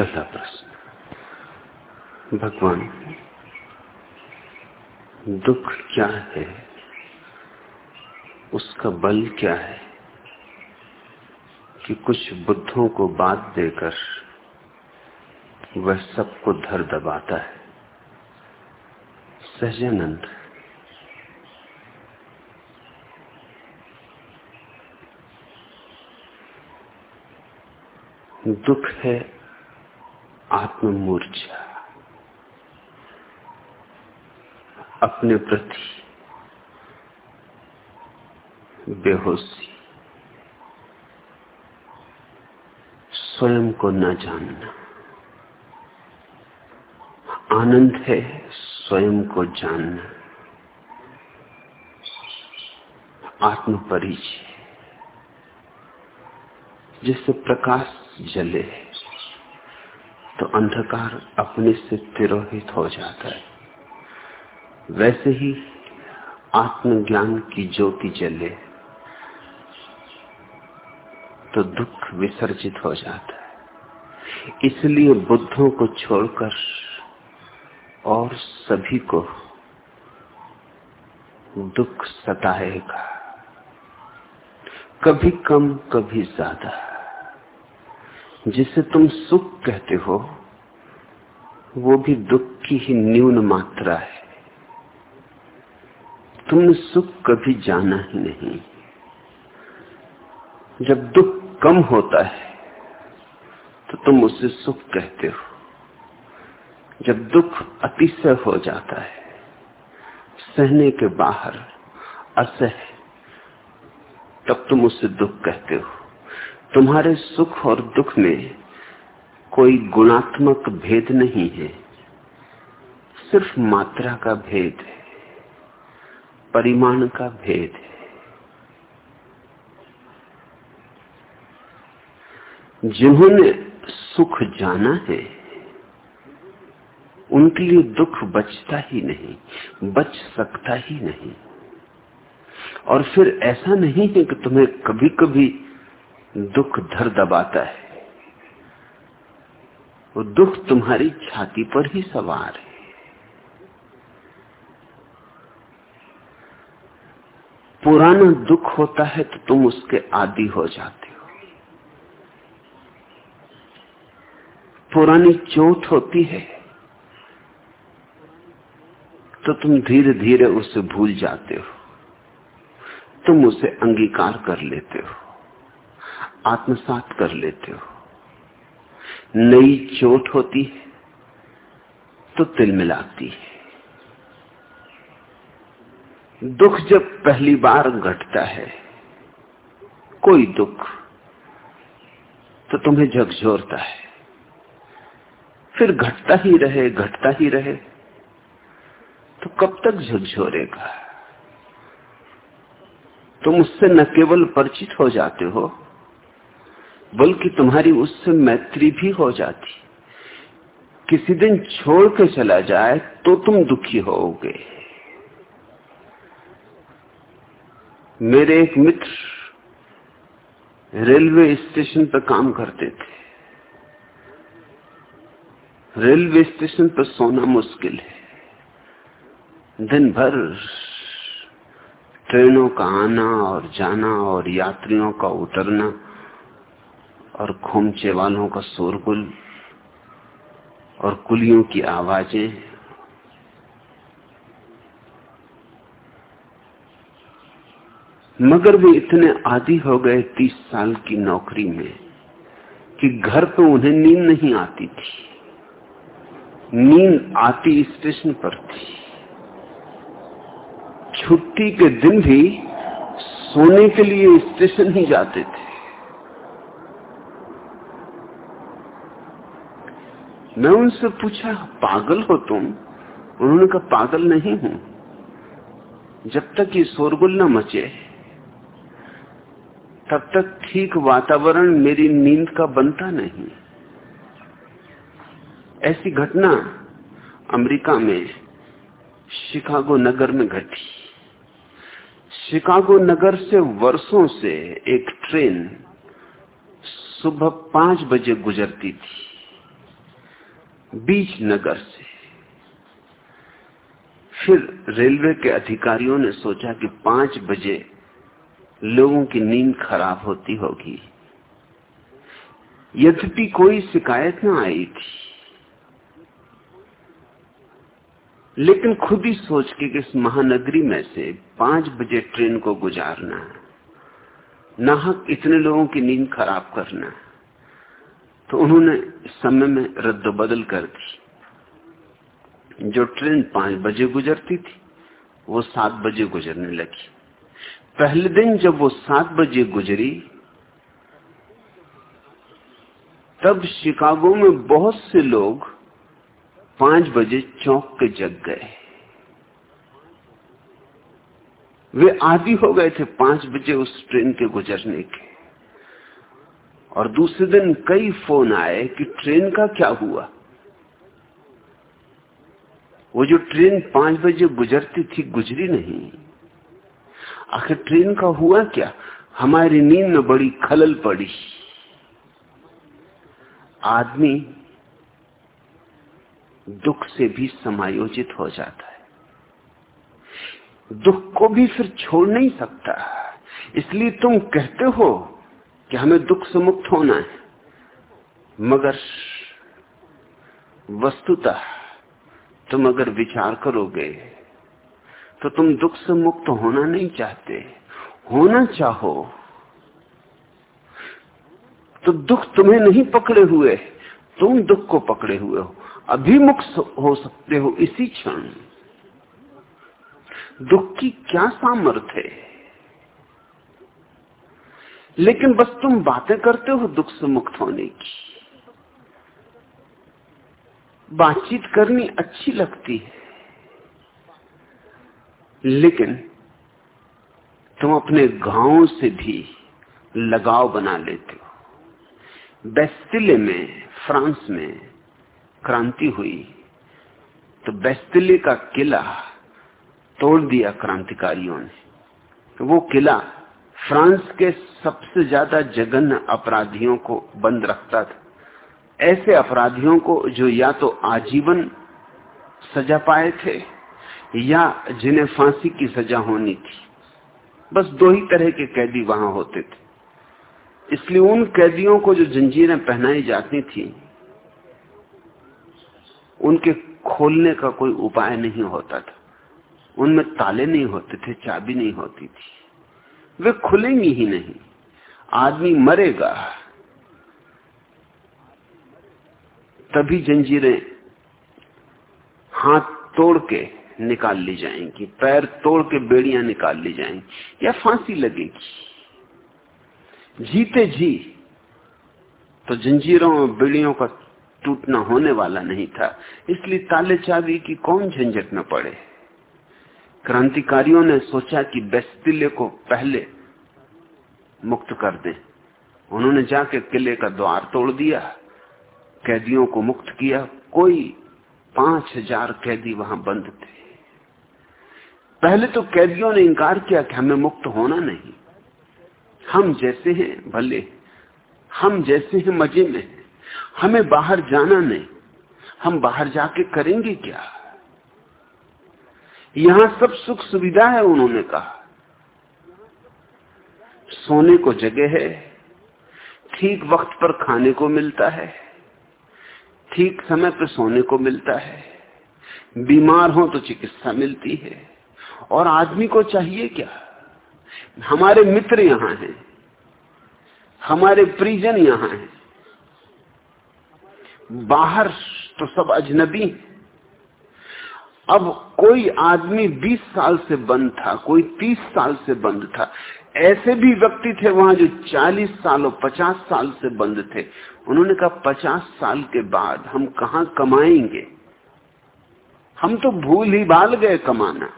पहला प्रश्न। भगवान, दुख क्या है? उसका बल क्या है? कि कुछ बुद्धों को बात देकर वह सबको धर दबाता है। सहजानंद। दुख है आत्ममूर्छा। अपने प्रति बेहोशी। स्वयं को न जानना। आनंद है, स्वयं को जानना। आत्म परिचय जिससे प्रकाश जले। तो अंधकार अपने से तिरोहित हो जाता है। वैसे ही आत्मज्ञान की ज्योति जले तो दुख विसर्जित हो जाता है। इसलिए बुद्धों को छोड़कर और सभी को दुख सताएगा। कभी कम, कभी ज़्यादा। जिसे तुम सुख कहते हो, वो भी दुख की ही न्यून मात्रा है। तुमने सुख कभी जाना ही नहीं। जब दुख कम होता है तो तुम उसे सुख कहते हो। जब दुख अतिशय हो जाता है, सहने के बाहर असह, तब तुम उसे दुख कहते हो। तुम्हारे सुख और दुख में कोई गुणात्मक भेद नहीं है। सिर्फ़ मात्रा का भेद है, परिमाण का भेद है। जिन्होंने सुख जाना है, उनके लिए दुख बचता ही नहीं, बच सकता ही नहीं। और फिर ऐसा नहीं है कि तुम्हें कभी कभी दुख धर दबाता है। वो दुख तुम्हारी छाती पर ही सवार है। पुराना दुख होता है तो तुम उसके आदि हो जाते हो। पुरानी चोट होती है तो तुम धीरे धीरे उसे भूल जाते हो। तुम उसे अंगीकार कर लेते हो। आत्मसात कर लेते हो। नई चोट होती है तो तिल मिलाती है। दुख जब पहली बार घटता है, कोई दुख तो तुम्हें झकझोरता है। फिर घटता ही रहे, घटता ही रहे तो कब तक झकझोरेगा? तुम उससे न केवल परिचित हो जाते हो बल्कि तुम्हारी उससे मैत्री भी हो जाती। किसी दिन छोड़ के चला जाए तो तुम दुखी होोगे मेरे एक मित्र रेलवे स्टेशन पर काम करते थे। रेलवे स्टेशन पर सोना मुश्किल है। दिन भर ट्रेनों का आना और जाना और यात्रियों का उतरना और खोमचे वालों का शोरगुल और कुलियों की आवाज़ें। मगर वे इतने आदि हो गए तीस साल की नौकरी में कि घर पे उन्हें नींद नहीं आती थी। नींद आती स्टेशन पर थी। छुट्टी के दिन भी सोने के लिए स्टेशन ही जाते थे। मैं उनसे पूछा, पागल हो तुम? उन्होंने कहा, पागल नहीं हूँ। जब तक ये शोरगुल न मचे, तब तक ठीक वातावरण मेरी नींद का बनता नहीं। ऐसी घटना अमेरिका में शिकागो नगर में घटी। शिकागो नगर से वर्षों से एक ट्रेन सुबह पाँच बजे गुजरती थी। बीच नगर से। फिर रेलवे के अधिकारियों ने सोचा कि पाँच बजे लोगों की नींद खराब होती होगी। यद्यपि कोई शिकायत ना आई थी, लेकिन खुद ही सोच के कि इस महानगरी में से पाँच बजे ट्रेन को गुजारना नाहक इतने लोगों की नींद खराब करना तो उन्होंने समय में रद्द बदल कर दी। जो ट्रेन पाँच बजे गुजरती थी, वो सात बजे गुजरने लगी। पहले दिन जब वो सात बजे गुजरी, तब शिकागो में बहुत से लोग पाँच बजे चौंक के जग गए। वे आदि हो गए थे पाँच बजे उस ट्रेन के गुजरने के। और दूसरे दिन कई फ़ोन आए कि ट्रेन का क्या हुआ। वो जो ट्रेन पाँच बजे गुजरती थी, गुजरी नहीं। आखिर ट्रेन का हुआ क्या? हमारी नींद में बड़ी खलल पड़ी। आदमी दुख से भी समायोजित हो जाता है। दुख को भी फिर छोड़ नहीं सकता। इसलिए तुम कहते हो कि हमें दुख से मुक्त होना है। मगर वस्तुतः तुम अगर विचार करोगे तो तुम दुख से मुक्त होना नहीं चाहते। होना चाहो तो दुख तुम्हें नहीं पकड़े हुए। तुम दुख को पकड़े हुए हो। अभी मुक्त हो सकते हो इसी क्षण। दुख की क्या सामर्थ्य है? लेकिन बस तुम बातें करते हो दुख से मुक्त होने की। बातचीत करनी अच्छी लगती है। लेकिन तुम अपने गाँव से भी लगाव बना लेते हो। बेस्तिले में, फ्रांस में क्रांति हुई तो बेस्तिले का किला तोड़ दिया क्रांतिकारियों ने। वो किला फ्रांस के सबसे ज़्यादा जघन्य अपराधियों को बंद रखता था। ऐसे अपराधियों को जो या तो आजीवन सजा पाए थे, या जिन्हें फांसी की सजा होनी थी। बस दो ही तरह के कैदी वहाँ होते थे। इसलिए उन कैदियों को जो जंजीरें पहनाई जाती थी, उनके खोलने का कोई उपाय नहीं होता था। उनमें ताले नहीं होते थे, चाबी नहीं होती थी। वे खुलेंगी ही नहीं। आदमी मरेगा, तभी जंजीरें हाथ तोड़ के निकाल ली जाएँगी, पैर तोड़ के बेड़ियाँ निकाल ली जाएँगी, या फांसी लगेगी। जीते जी तो जंजीरों और बेड़ियों का टूटना होने वाला नहीं था, इसलिए ताले चाबी की कौन झंझट में पड़े? क्रांतिकारियों ने सोचा कि बेस्तिले को पहले मुक्त कर दें। उन्होंने जाके किले का द्वार तोड़ दिया, कैदियों को मुक्त किया। कोई पाँच हज़ार कैदी वहाँ बंद थे। पहले तो कैदियों ने इंकार किया कि हमें मुक्त होना नहीं। हम जैसे हैं, भले। हम जैसे हैं, मज़े में हमें बाहर जाना नहीं। हम बाहर जाके करेंगे क्या? यहाँ सब सुख सुविधा है, उन्होंने कहा। सोने को जगह है, ठीक वक्त पर खाने को मिलता है, ठीक समय पर सोने को मिलता है, बीमार हो तो चिकित्सा मिलती है, और आदमी को चाहिए क्या? हमारे मित्र यहाँ हैं, हमारे परिजन यहाँ हैं, बाहर तो सब अजनबी अब कोई आदमी 20 साल से बंद था, कोई 30 साल से बंद था ऐसे भी व्यक्ति थे वहाँ जो 40 साल और 50 साल से बंद थे। उन्होंने कहा 50 साल के बाद हम कहा कमाएँगे? हम तो भूल ही बाल गए कमाना।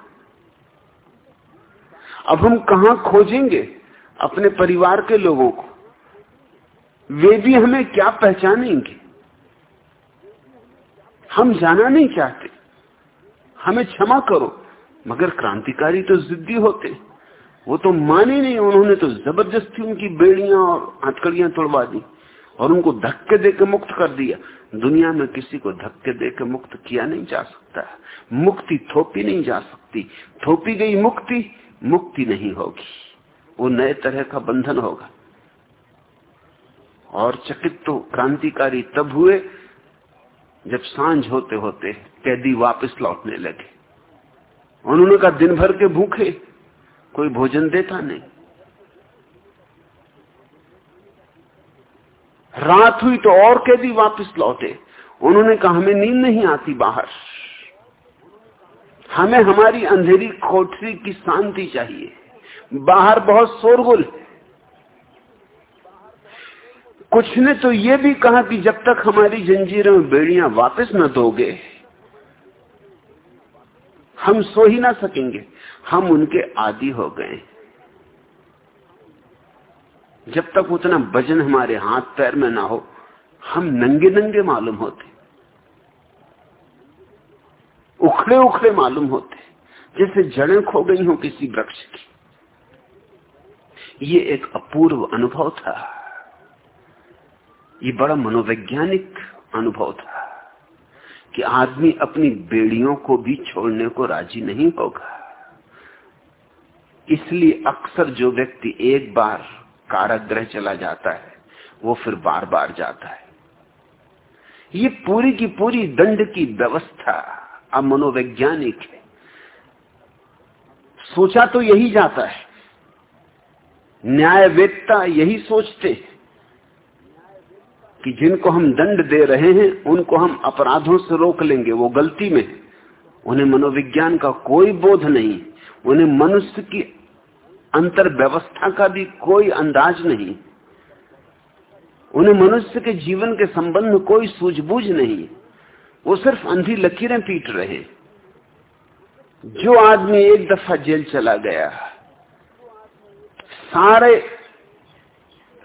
अब हम कहा खोजेंगे अपने परिवार के लोगों को? वे भी हमें क्या पहचानेंगे? हम जाना नहीं चाहते। हमें क्षमा करो, मगर क्रांतिकारी तो जिद्दी होते। वो तो माने नहीं, उन्होंने तो ज़बरदस्ती उनकी बेड़ियाँ और हथकड़ियाँ तोड़वा दी और उनको धक्के देकर मुक्त कर दिया। दुनिया में किसी को धक्के देकर मुक्त किया नहीं जा सकता मुक्ति थोपी नहीं जा सकती। थोपी गई मुक्ति मुक्ति नहीं होगी। वो नए तरह का बंधन होगा। और चकित तो क्रांतिकारी तब हुए जब साँझ होते होते कैदी वापस लौटने लगे। उन्होंने कहा, दिन भर के भूखे कोई भोजन देता नहीं। रात हुई तो और कैदी वापस लौटे। उन्होंने कहा, हमें नींद नहीं आती बाहर। हमें हमारी अंधेरी कोठरी की शांति चाहिए। बाहर बहुत शोरगुल कुछ ने तो यह भी कहा कि जब तक हमारी जंजीरों में बेड़ियाँ वापस न दोगे, हम सो ही ना सकेंगे। हम उनके आदि हो गए। जब तक उतना वज़न हमारे हाथ पैर में ना हो, हम नंगे नंगे मालूम होते। उखड़े उखड़े मालूम होते। जैसे जड़ें खो गई हो किसी वृक्ष की। ये एक अपूर्व अनुभव था। ये बड़ा मनोवैज्ञानिक अनुभव था कि आदमी अपनी बेड़ियों को भी छोड़ने को राज़ी नहीं होगा। इसलिए अक्सर जो व्यक्ति एक बार काराग्रह चला जाता है, वो फिर बार बार जाता है। ये पूरी की पूरी दंड की व्यवस्था अमनोवैज्ञानिक है। सोचा तो यही जाता है। न्यायवेदता यही सोचते हैं कि जिनको हम दंड दे रहे हैं, उनको हम अपराधों से रोक लेंगे, वो गलती में उन्हें मनोविज्ञान का कोई बोध नहीं। उन्हें मनुष्य की अंतर व्यवस्था का भी कोई अंदाज नहीं। उन्हें मनुष्य के जीवन के संबंध में कोई सूझबूझ नहीं। वो सिर्फ़ अंधी लकीरें पीट रहे जो आदमी एक दफ़ा जेल चला गया, सारे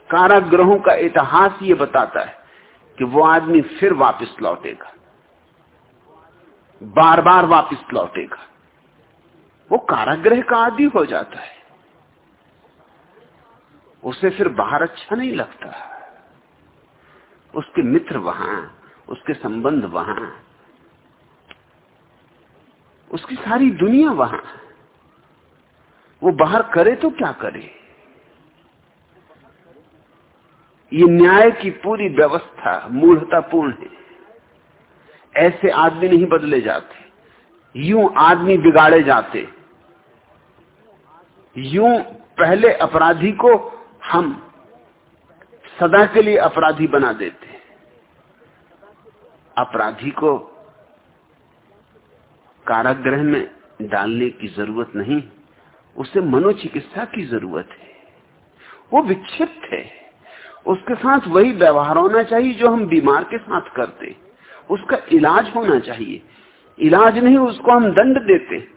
कारागृहों का इतिहास ये बताता है कि वो आदमी फिर वापस लौटेगा। बार बार वापस लौटेगा। वो कारागृह का आदि हो जाता है। उसे फिर बाहर अच्छा नहीं लगता। उसके मित्र वहाँ, उसके संबंध वहाँ, उसकी सारी दुनिया वहाँ। वो बाहर करे तो क्या करे? ये न्याय की पूरी व्यवस्था मूढ़तापूर्ण है। ऐसे आदमी नहीं बदले जाते। यूँ आदमी बिगाड़े जाते। यूँ पहले अपराधी को हम सदा के लिए अपराधी बना देते अपराधी को कारागृह में डालने की ज़रूरत नहीं, उसे मनोचिकित्सा की ज़रूरत है। वो विक्षिप्त है। उसके साथ वही व्यवहार होना चाहिए जो हम बीमार के साथ करते। उसका इलाज होना चाहिए। इलाज नहीं, उसको हम दंड देते।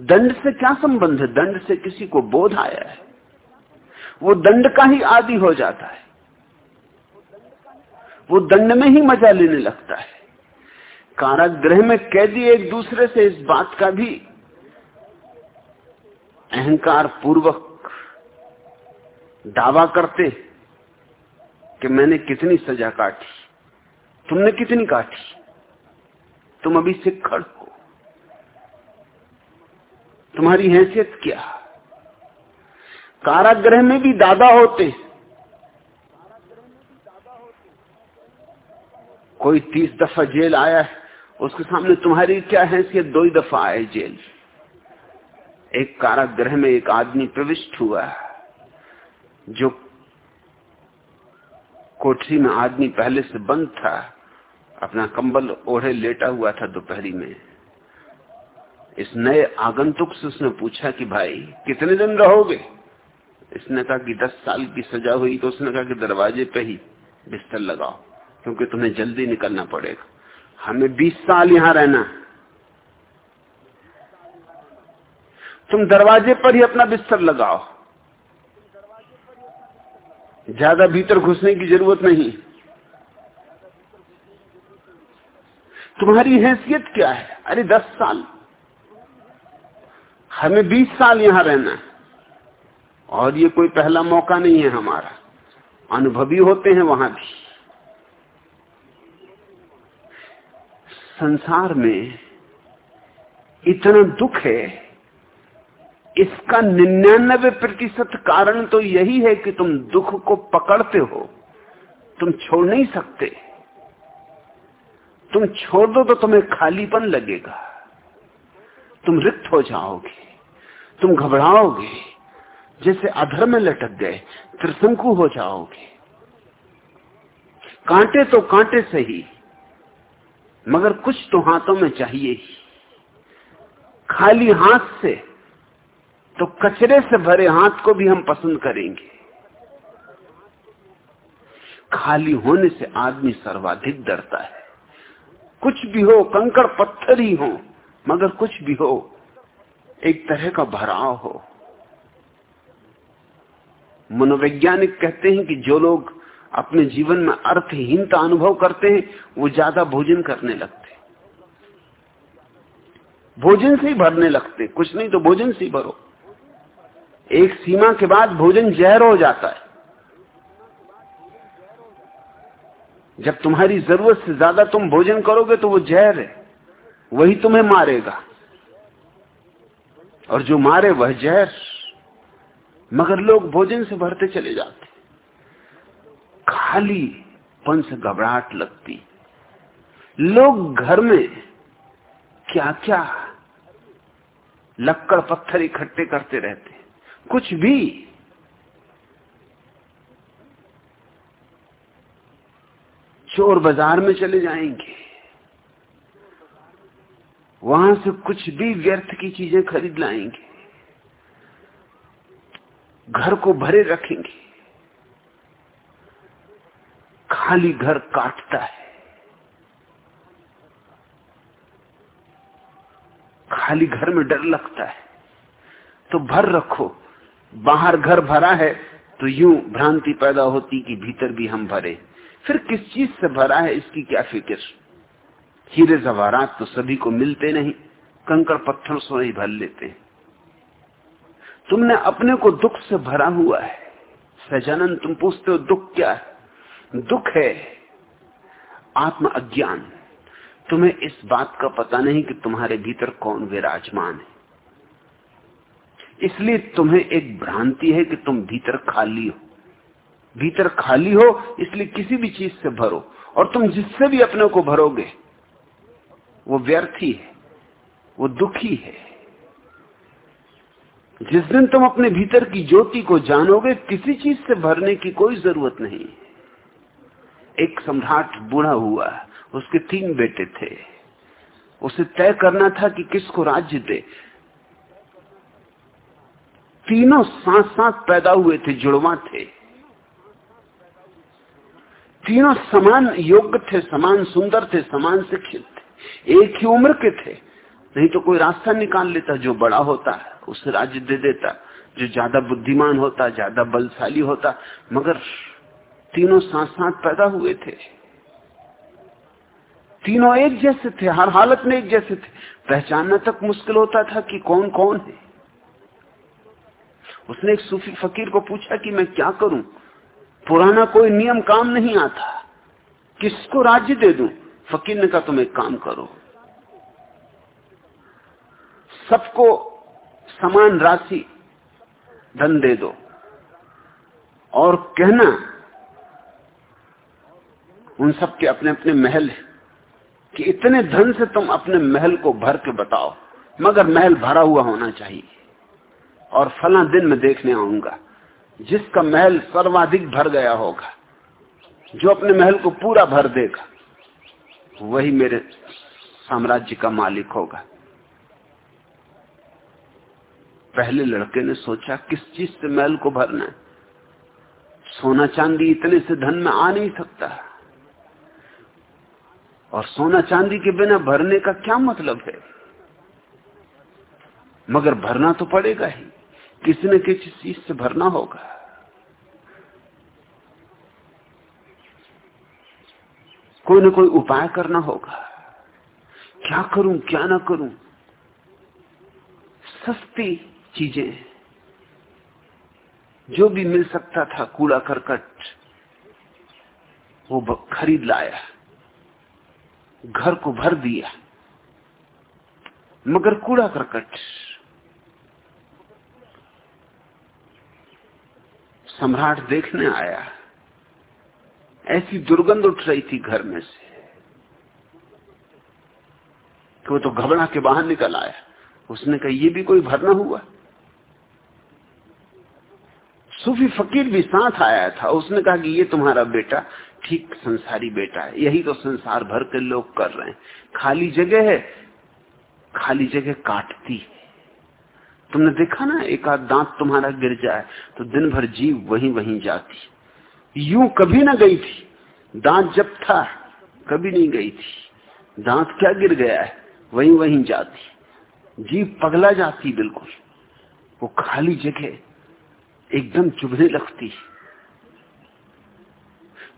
दंड से क्या संबंध है? दंड से किसी को बोध आया है। वो दंड का ही आदि हो जाता है। वो दंड में ही मज़ा लेने लगता है। कारागृह में कैदी एक दूसरे से इस बात का भी अहंकार पूर्वक दावा करते कि मैंने कितनी सजा काटी। तुमने कितनी काटी? तुम अभी सिक्खड़ तुम्हारी हैसियत क्या कारागृह में भी दादा होते। कोई तीस दफ़ा जेल आया है, उसके सामने तुम्हारी क्या हैसियत? दो ही दफ़ा आए जेल। एक कारागृह में एक आदमी प्रविष्ट हुआ है, जो कोठरी में आदमी पहले से बंद था, अपना कंबल ओढ़े लेटा हुआ था दोपहरी में। इस नए आगंतुक से उसने पूछा कि भाई, कितने दिन रहोगे? इसने कहा कि दस साल की सजा हुई तो उसने कहा कि दरवाजे पे ही बिस्तर लगाओ, क्योंकि तुम्हें जल्दी निकलना पड़ेगा। हमें बीस साल यहाँ रहना तुम दरवाजे पर ही अपना बिस्तर लगाओ। ज़्यादा भीतर घुसने की ज़रूरत नहीं। तुम्हारी हैसियत क्या है? अरे दस साल हमें बीस साल यहाँ रहना है। और ये कोई पहला मौका नहीं है हमारा। अनुभवी होते हैं वहाँ भी। संसार में इतना दुख है, इसका निन्यानबे प्रतिशत कारण तो यही है कि तुम दुख को पकड़ते हो। तुम छोड़ नहीं सकते। तुम छोड़ दो तो तुम्हें खालीपन लगेगा। तुम रिक्त हो जाओगे, तुम घबराओगे, जैसे अधर में लटक गए, त्रिशंकु हो जाओगे। कांटे तो कांटे सही, मगर कुछ तो हाथों में चाहिए ही। खाली हाथ से तो कचरे से भरे हाथ को भी हम पसंद करेंगे। खाली होने से आदमी सर्वाधिक डरता है। कुछ भी हो, कंकड़ पत्थर ही हो मगर कुछ भी हो, एक तरह का भराव हो। मनोवैज्ञानिक कहते हैं कि जो लोग अपने जीवन में अर्थहीनता अनुभव करते हैं, वो ज़्यादा भोजन करने लगते। भोजन से ही भरने लगते। कुछ नहीं तो भोजन से ही भरो। एक सीमा के बाद भोजन जहर हो जाता है। जब तुम्हारी ज़रूरत से ज़्यादा तुम भोजन करोगे तो वो जहर है। वही तुम्हें मारेगा। और जो मारे वह जहर, मगर लोग भोजन से भरते चले जाते। खाली पन से घबराहट लगती। लोग घर में क्या क्या लक्कड़ पत्थर इकट्ठे करते रहते। कुछ भी चोर बाज़ार में चले जाएँगे। वहाँ से कुछ भी व्यर्थ की चीज़ें खरीद लाएँगे। घर को भरे रखेंगे। खाली घर काटता है। खाली घर में डर लगता है। तो भर रखो। बाहर घर भरा है तो यूँ भ्रांति पैदा होती कि भीतर भी हम भरे। फिर किस चीज़ से भरा है, इसकी क्या फ़िक्र? हीरे जवारात तो सभी को मिलते नहीं कंकड़ पत्थर से ही भर लेते हैं। तुमने अपने को दुख से भरा हुआ है। सजानन तुम पूछते हो, दुख क्या है? दुख है आत्म अज्ञान तुम्हें इस बात का पता नहीं कि तुम्हारे भीतर कौन विराजमान है। इसलिए तुम्हें एक भ्रांति है कि तुम भीतर खाली हो। भीतर खाली हो, इसलिए किसी भी चीज़ से भरो। और तुम जिससे भी अपने को भरोगे वो व्यर्थी है, वो दुखी है। जिस दिन तुम अपने भीतर की ज्योति को जानोगे, किसी चीज़ से भरने की कोई ज़रूरत नहीं। एक सम्राट बूढ़ा हुआ, उसके तीन बेटे थे। उसे तय करना था कि किसको राज्य दे। तीनों साथ साथ पैदा हुए थे, जुड़वा थे। तीनों समान योग्य थे, समान सुंदर थे, समान शिक्षित एक ही उम्र के थे। नहीं तो कोई रास्ता निकाल लेता जो बड़ा होता है उसे राज्य दे देता, जो ज़्यादा बुद्धिमान होता, ज़्यादा बलशाली होता, मगर तीनों साथ साथ पैदा हुए थे। तीनों एक जैसे थे, हर हालत में एक जैसे थे। पहचानना तक मुश्किल होता था कि कौन कौन है। उसने एक सूफी फकीर को पूछा कि मैं क्या करूँ? पुराना कोई नियम काम नहीं आता। किसको राज्य दे दूँ? फकीर ने कहा, तुम एक काम करो। सबको समान राशि धन दे दो और कहना, उन सबके अपने अपने महल है कि इतने धन से तुम अपने महल को भर के बताओ, मगर महल भरा हुआ होना चाहिए और फला दिन में देखने आऊँगा, जिसका महल सर्वाधिक भर गया होगा, जो अपने महल को पूरा भर देगा। वही मेरे साम्राज्य का मालिक होगा। पहले लड़के ने सोचा, किस चीज़ से महल को भरना है? सोना चांदी इतने से धन में आ नहीं सकता। और सोना चांदी के बिना भरने का क्या मतलब है? मगर भरना तो पड़ेगा ही। किसी न किसी चीज़ से भरना होगा। कोई ना कोई उपाय करना होगा। क्या करूँ, क्या ना करूँ? सस्ती चीज़ें जो भी मिल सकता था, कूड़ा करकट, वो खरीद लाया। घर को भर दिया। मगर कूड़ा करकट। सम्राट देखने आया। ऐसी दुर्गंध उठ रही थी घर में से कि वो तो घबरा के बाहर निकल आया। उसने कहा, ये भी कोई भरना हुआ? सूफी फकीर भी साथ आया था। उसने कहा कि, ये तुम्हारा बेटा, ठीक संसारी बेटा है। यही तो संसार भर के लोग कर रहे हैं। खाली जगह है, खाली जगह काटती है। तुमने देखा ना, एक आध दांत तुम्हारा गिर जाए तो दिन भर जीव वहीं वहीं जाती यूँ कभी ना गई थी। दांत जब था, कभी नहीं गई थी। दांत क्या गिर गया है, वहीं वहीं जाती। जीव पगला जाती बिल्कुल। वो खाली जगह एकदम चुभने लगती।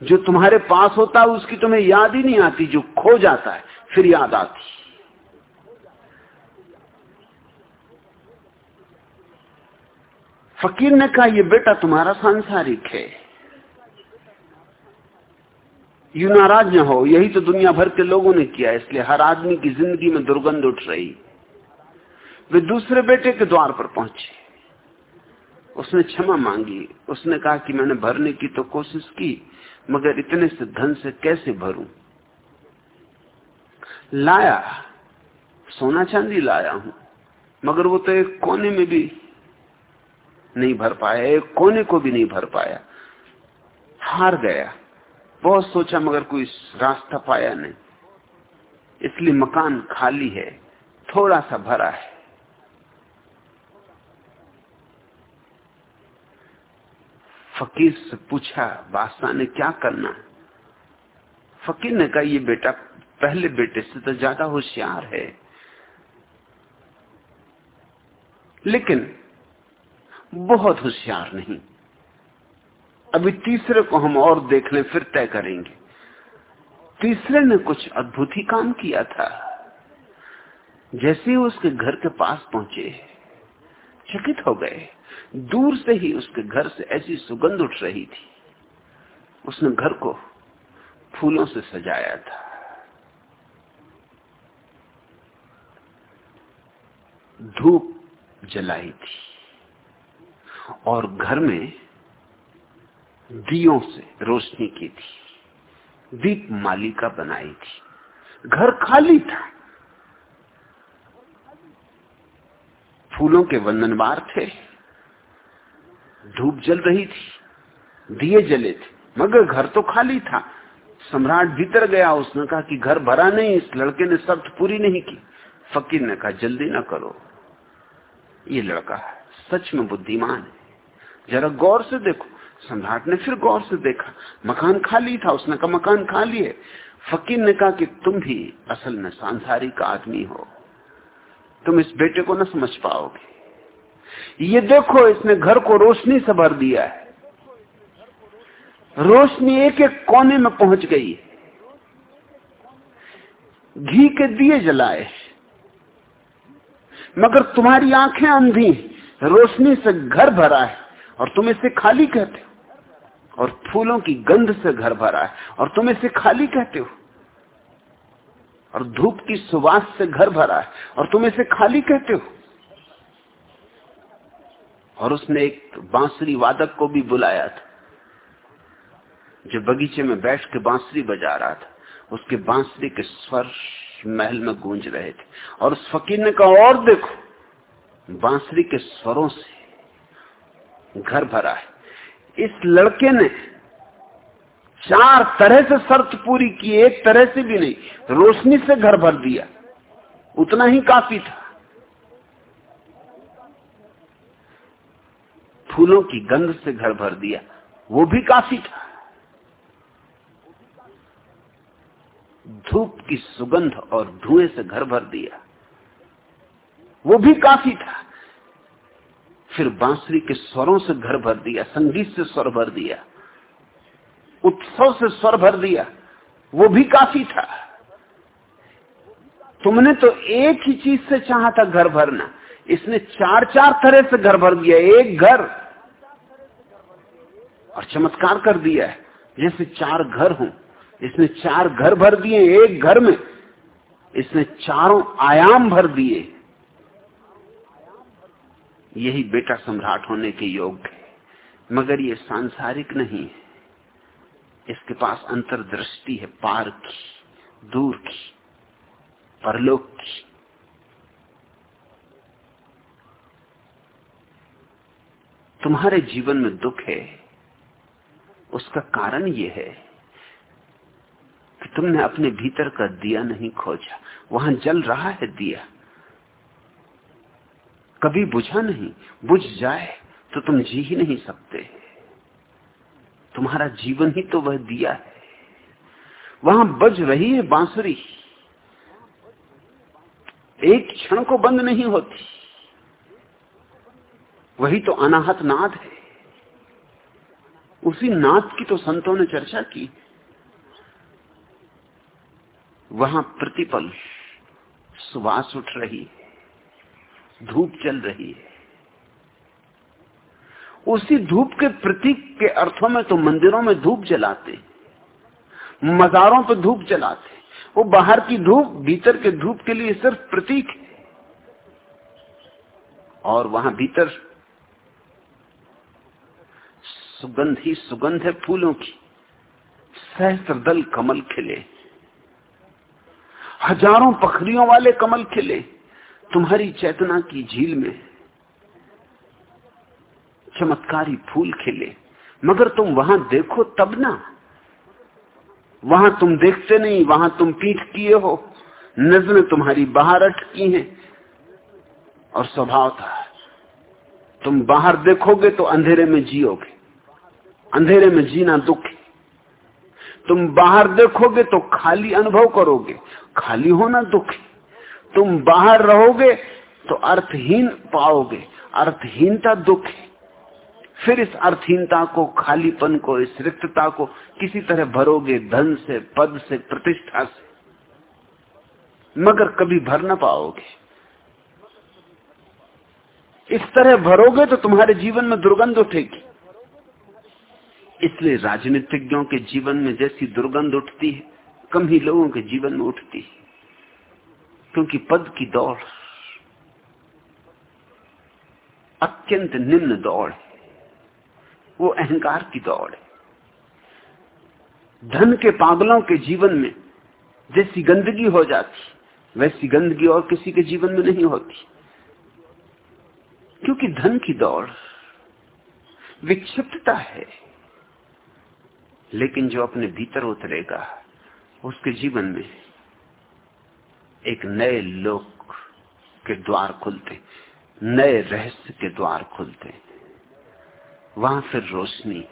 जो तुम्हारे पास होता है उसकी तुम्हें याद ही नहीं आती। जो खो जाता है, फिर याद आती। फकीर ने कहा, ये बेटा तुम्हारा सांसारिक है। यू नाराज़ न हो, यही तो दुनिया भर के लोगों ने किया इसलिए हर आदमी की ज़िंदगी में दुर्गंध उठ रही। वे दूसरे बेटे के द्वार पर पहुँचे। उसने क्षमा मांगी। उसने कहा कि मैंने भरने की तो कोशिश की, मगर इतने से धन से कैसे भरूं? लाया। सोना चांदी लाया हूँ, मगर वो तो एक कोने में भी नहीं भर पाया, एक कोने को भी नहीं भर पाया। हार गया। बहुत सोचा मगर कोई रास्ता पाया नहीं। इसलिए मकान खाली है, थोड़ा सा भरा है। फकीर से पूछा, बादशाह ने क्या करना? फकीर ने कहा, ये बेटा, पहले बेटे से तो ज़्यादा होशियार है। लेकिन बहुत होशियार नहीं। अभी तीसरे को हम और देख लें, फिर तय करेंगे। तीसरे ने कुछ अद्भुत ही काम किया था। जैसे ही उसके घर के पास पहुँचे, चकित हो गए। दूर से ही उसके घर से ऐसी सुगंध उठ रही थी। उसने घर को फूलों से सजाया था। धूप जलाई थी और घर में दियों से रोशनी की थी। दीप मालिका बनाई थी। घर खाली था। फूलों के वंदनवार थे। धूप जल रही थी। दिए जले थे। मगर घर तो खाली था। सम्राट भीतर गया। उसने कहा कि घर भरा नहीं। इस लड़के ने शर्त पूरी नहीं की। फकीर ने कहा, जल्दी ना करो। ये लड़का सच में बुद्धिमान है। जरा गौर से देखो। सम्राट ने फिर गौर से देखा, मकान खाली था, उसने कहा, मकान खाली है। फकीर ने कहा कि तुम भी असल में सांसारिक आदमी हो। तुम इस बेटे को न समझ पाओगे। ये देखो, इसने घर को रोशनी से भर दिया है। रोशनी एक एक कोने में पहुँच गई है। घी के दिए जलाए मगर तुम्हारी आँखें अंधी रोशनी से घर भरा है और तुम इसे खाली कहते हो। और फूलों की गंध से घर भरा है। और तुम इसे खाली कहते हो। और धूप की सुवास से घर भरा है। और तुम इसे खाली कहते हो। और उसने एक बांसुरी वादक को भी बुलाया था। जो बगीचे में बैठ के बांसुरी बजा रहा था। उसके बांसुरी के स्वर महल में गूंज रहे थे। और उस फकीर ने कहा, और देखो, बांसुरी के स्वरों से घर भरा है। इस लड़के ने चार तरह से शर्त पूरी की, एक तरह से भी नहीं। रोशनी से घर भर दिया। उतना ही काफ़ी था। फूलों की गंध से घर भर दिया। वो भी काफ़ी था। धूप की सुगंध और धुएँ से घर भर दिया। वो भी काफ़ी था। फिर बांसुरी के स्वरों से घर भर दिया, संगीत से स्वर भर दिया, उत्सव से स्वर भर दिया, वो भी काफ़ी था। तुमने तो एक ही चीज़ से चाहा था घर भरना। इसने चार चार तरह से घर भर दिया, एक घर। और चमत्कार कर दिया है, जैसे चार घर हों। इसने चार घर भर दिए, एक घर में। इसने चारों आयाम भर दिए। यही बेटा सम्राट होने के योग्य है। मगर ये सांसारिक नहीं है। इसके पास अंतर्दृष्टि है, पार की, दूर की, परलोक की। तुम्हारे जीवन में दुख है। उसका कारण यह है कि तुमने अपने भीतर का दिया नहीं खोजा। वहाँ जल रहा है दिया। कभी बुझा नहीं, बुझ जाए तो तुम जी ही नहीं सकते। तुम्हारा जीवन ही तो वह दिया है। वहाँ बज रही है बांसुरी। एक क्षण को बंद नहीं होती। वही तो अनाहत नाद है। उसी नाद की तो संतों ने चर्चा की। वहाँ प्रतिपल सुवास उठ रही है। धूप चल रही है। उसी धूप के प्रतीक के अर्थों में तो मंदिरों में धूप जलाते, मजारों पर धूप जलाते। वो बाहर की धूप, भीतर के धूप के लिए सिर्फ़ प्रतीक है। और वहाँ भीतर सुगंध ही सुगंध है फूलों की। सहस्त्र दल कमल खिले। हज़ारों पखरियों वाले कमल खिले। तुम्हारी चेतना की झील में चमत्कारी फूल खिले। मगर तुम वहाँ देखो तब ना। वहाँ तुम देखते नहीं, वहाँ तुम पीठ किए हो। नज़रें तुम्हारी बाहर अटकी हैं और स्वभाव था। तुम बाहर देखोगे तो अंधेरे में जियोगे। अंधेरे में जीना दुख है। तुम बाहर देखोगे तो खाली अनुभव करोगे। खाली होना दुख है। तुम बाहर रहोगे तो अर्थहीन पाओगे। अर्थहीनता दुख है। फिर इस अर्थहीनता को, खालीपन को, इस रिक्तता को किसी तरह भरोगे धन से, पद से, प्रतिष्ठा से। मगर कभी भर ना पाओगे। इस तरह भरोगे तो तुम्हारे जीवन में दुर्गंध उठेगी। इसलिए राजनीतिज्ञों के जीवन में जैसी दुर्गंध उठती है, कम ही लोगों के जीवन में उठती है। क्योंकि पद की दौड़ अत्यंत निम्न दौड़ है। वो अहंकार की दौड़ है। धन के पागलों के जीवन में जैसी गंदगी हो जाती, वैसी गंदगी और किसी के जीवन में नहीं होती। क्योंकि धन की दौड़ विक्षिप्तता है। लेकिन जो अपने भीतर उतरेगा, उसके जीवन में एक नए लोक के द्वार खुलते, नए रहस्य के द्वार खुलते। वहाँ फिर रोशनी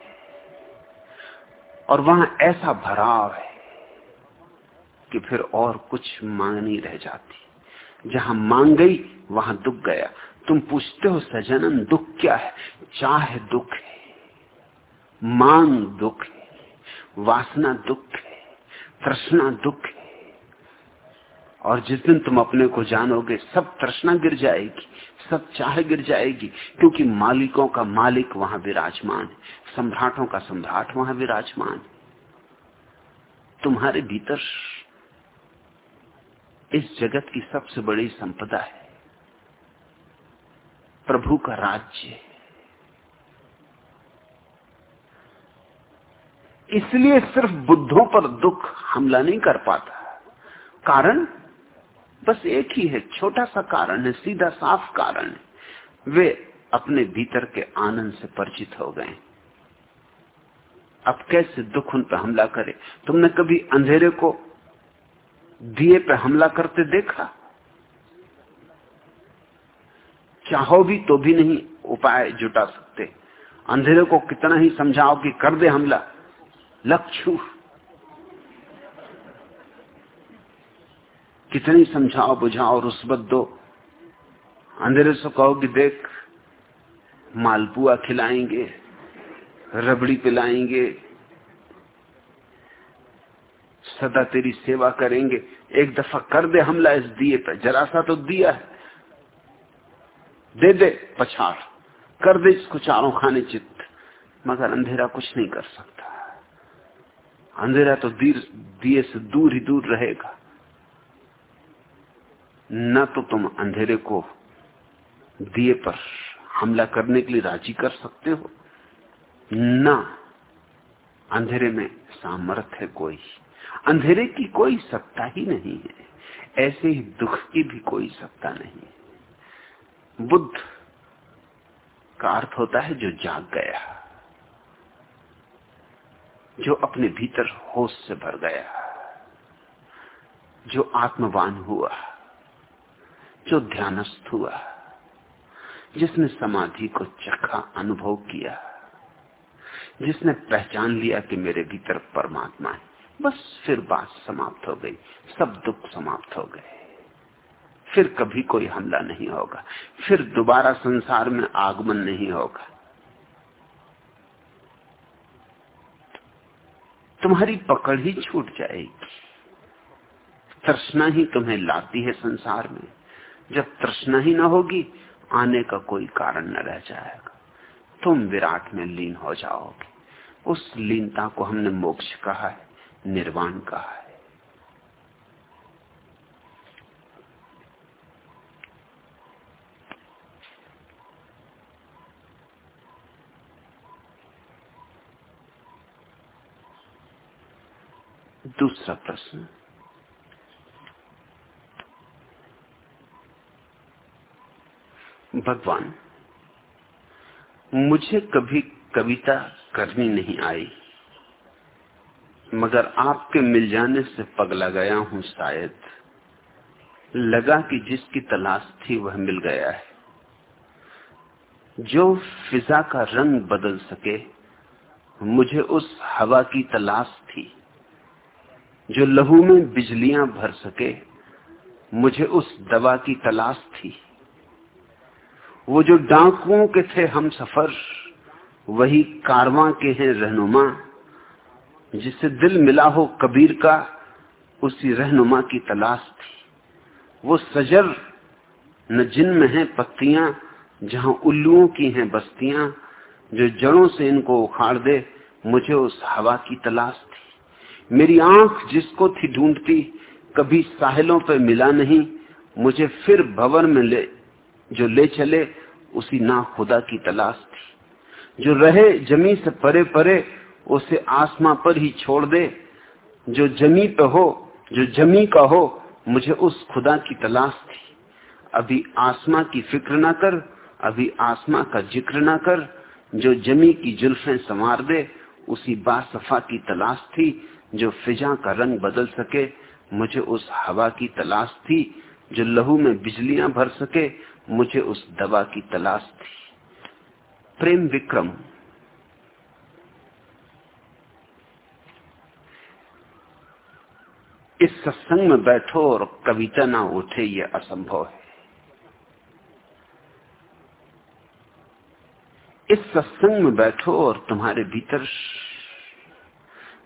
और वहाँ ऐसा भराव है कि फिर और कुछ मांगनी रह जाती। जहाँ मांग गई, वहाँ दुख गया। तुम पूछते हो, सजनन, दुख क्या है? चाह दुख है, मांग दुख है, वासना दुख है, तृष्णा दुख है और जिस दिन तुम अपने को जानोगे, सब तृष्णा गिर जाएगी, सब चाह गिर जाएगी, क्योंकि मालिकों का मालिक वहाँ विराजमान है, सम्राटों का सम्राट वहाँ विराजमान है। तुम्हारे भीतर इस जगत की सबसे बड़ी संपदा है, प्रभु का राज्य इसलिए सिर्फ़ बुद्धों पर दुख हमला नहीं कर पाता, कारण बस एक ही है, छोटा सा कारण है, सीधा साफ़ कारण है। वे अपने भीतर के आनंद से परिचित हो गए। अब कैसे दुख उन पर हमला करे? तुमने कभी अंधेरे को दिए पे हमला करते देखा? चाहो भी तो भी नहीं उपाय जुटा सकते। अंधेरे को कितना ही समझाओ कि कर दे हमला। लक्ष्य। कितनी समझाओ, बुझाओ रुस्बत दो। अंधेरे से कहो कि देख, मालपुआ खिलाएँगे, रबड़ी पिलाएँगे, सदा तेरी सेवा करेंगे। एक दफ़ा कर दे हमला इस दिए पर जरा सा तो दिया है। दे दे पछाड़, कर दे इसको चारों खाने चित्त, मगर अंधेरा कुछ नहीं कर सकता। अंधेरा तो दिए से दूर ही दूर रहेगा। न तो तुम अंधेरे को दिए पर हमला करने के लिए राज़ी कर सकते हो, न अंधेरे में सामर्थ्य है कोई। अंधेरे की कोई सत्ता ही नहीं है, ऐसे ही दुख की भी कोई सत्ता नहीं है। बुद्ध का अर्थ होता है जो जाग गया, जो अपने भीतर होश से भर गया, जो आत्मवान हुआ। जो ध्यानस्थ हुआ, जिसने समाधि को चखा, अनुभव किया, जिसने पहचान लिया कि मेरे भीतर परमात्मा है, बस फिर बात समाप्त हो गई, सब दुख समाप्त हो गए। फिर कभी कोई हमला नहीं होगा, फिर दोबारा संसार में आगमन नहीं होगा। तुम्हारी पकड़ ही छूट जाएगी तृष्णा ही तुम्हें लाती है संसार में। जब तृष्णा ही ना होगी, आने का कोई कारण न रह जाएगा। तुम विराट में लीन हो जाओगे। उस लीनता को हमने मोक्ष कहा है, निर्वाण कहा है। दूसरा प्रश्न भगवान, मुझे कभी कविता करनी नहीं आई, मगर आपके मिल जाने से पगला गया हूँ शायद। लगा कि जिसकी तलाश थी वह मिल गया है। जो फिजा का रंग बदल सके, मुझे उस हवा की तलाश थी। जो लहू में बिजलियाँ भर सके, मुझे उस दवा की तलाश थी। वो जो डाकुओं के थे हम सफ़र, वही कारवां के हैं रहनुमा। जिससे दिल मिला हो कबीर का, उसी रहनुमा की तलाश थी। वो सजर, न जिनमें है पत्तियाँ, जहाँ उल्लुओं की हैं बस्तियाँ, जो जड़ों से इनको उखाड़ दे, मुझे उस हवा की तलाश थी। मेरी आँख जिसको थी ढूंढती, कभी साहिलों पर मिला नहीं, मुझे फिर भवन में ले जो ले चले, उसी ना खुदा की तलाश थी। जो रहे जमी से परे परे, उसे आसमां पर ही छोड़ दे। जो जमी पे हो, जो जमी का हो, मुझे उस खुदा की तलाश थी। अभी आसमां की फ़िक्र ना कर, अभी आसमां का ज़िक्र ना कर। जो जमी की जुल्फें संवार दे, उसी बासफा की तलाश थी। जो फिजा का रंग बदल सके, मुझे उस हवा की तलाश थी। जो लहू में बिजलियाँ भर सके मुझे उस दवा की तलाश थी। प्रेम विक्रम। इस सत्संग में बैठो और कविता ना उठे, ये असंभव है। इस सत्संग में बैठो और तुम्हारे भीतर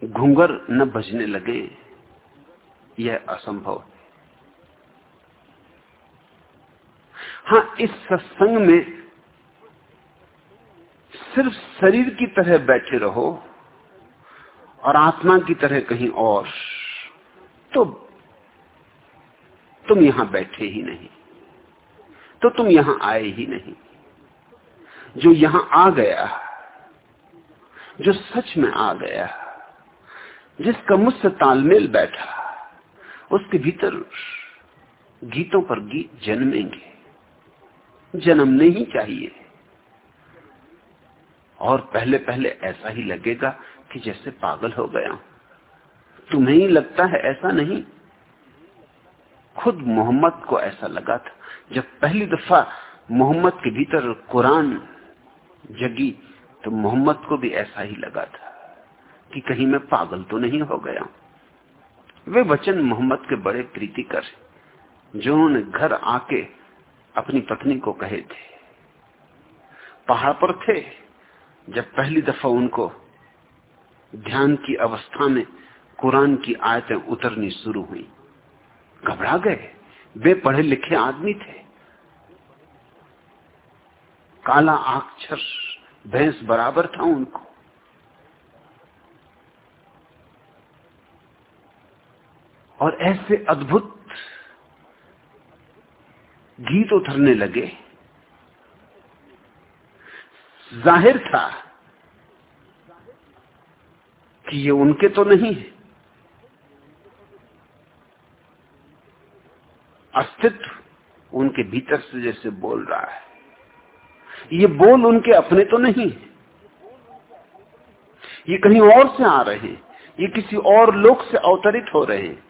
घुंगर न बजने लगे यह असंभव हाँ। इस सत्संग में सिर्फ़ शरीर की तरह बैठे रहो और आत्मा की तरह कहीं और तो तुम यहाँ बैठे ही नहीं तो तुम यहाँ आए ही नहीं। जो यहाँ आ गया, जो सच में आ गया, जिसका मुझसे तालमेल बैठा, उसके भीतर गीतों पर गीत जन्मेंगे। जन्मने नहीं चाहिए। और पहले पहले ऐसा ही लगेगा कि जैसे पागल हो गया। तुम्हें ही लगता है ऐसा नहीं। खुद मोहम्मद को ऐसा लगा था। जब पहली दफ़ा मोहम्मद के भीतर कुरान जगी तो मोहम्मद को भी ऐसा ही लगा था कि कहीं मैं पागल तो नहीं हो गया। वे वचन मोहम्मद के बड़े प्रीतिकर जो उन्होंने घर आके अपनी पत्नी को कहे थे। पहाड़ पर थे, जब पहली दफ़ा उनको ध्यान की अवस्था में कुरान की आयतें उतरनी शुरू हुई। घबरा गए वे पढ़े लिखे आदमी थे। काला अक्षर, भैंस बराबर था उनको। और ऐसे अद्भुत गीत उतरने लगे। ज़ाहिर था कि ये उनके तो नहीं है। अस्तित्व उनके भीतर से जैसे बोल रहा है। ये बोल उनके अपने तो नहीं है। ये कहीं और से आ रहे हैं। ये किसी और लोक से अवतरित हो रहे हैं।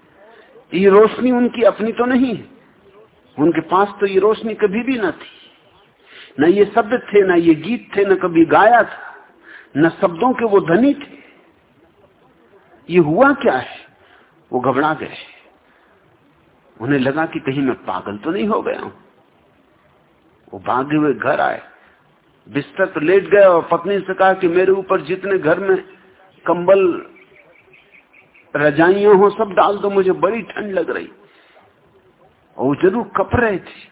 ये रोशनी उनकी अपनी तो नहीं है। उनके पास तो ये रोशनी कभी भी न थी। न ये शब्द थे, न ये गीत थे, न कभी गाया था, न शब्दों के वो धनी थे। ये हुआ क्या है? वो घबरा गए। उन्हें लगा कि कहीं मैं पागल तो नहीं हो गया हूँ। वो भागे हुए घर आए। बिस्तर पर लेट गए और पत्नी से कहा कि मेरे ऊपर जितने घर में कंबल रजाइयाँ हो, सब डाल दो, मुझे बड़ी ठंड लग रही। और वो ज़रूर कप रहे थे।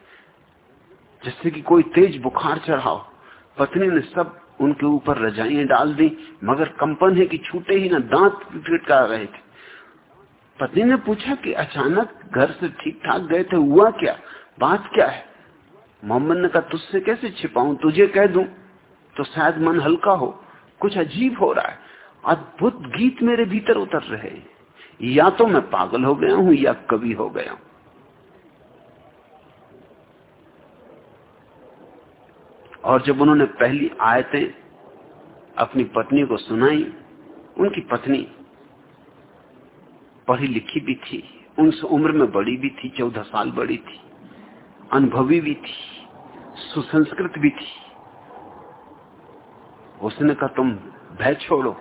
जिससे कि कोई तेज बुखार चढ़ाओ, पत्नी ने सब उनके ऊपर रजाइयाँ डाल दी, मगर कंपन है कि छूटे ही ना, दांत फिटका रहे थे। पत्नी ने पूछा कि अचानक घर से ठीक ठाक गए थे, हुआ क्या? बात क्या है? मोहम्मद ने कहा, तुझसे कैसे छिपाऊं? तुझे कह दूँ तो शायद मन हल्का हो, कुछ अजीब हो रहा है। अद्भुत गीत मेरे भीतर उतर रहे या तो मैं पागल हो गया हूँ, या कवि हो गया हूँ। और जब उन्होंने पहली आयतें अपनी पत्नी को सुनाई, उनकी पत्नी पढ़ी लिखी भी थी, उनसे उम्र में बड़ी भी थी, चौदह साल बड़ी थी, अनुभवी भी थी, सुसंस्कृत भी थी। उसने कहा, तुम भय छोड़ो,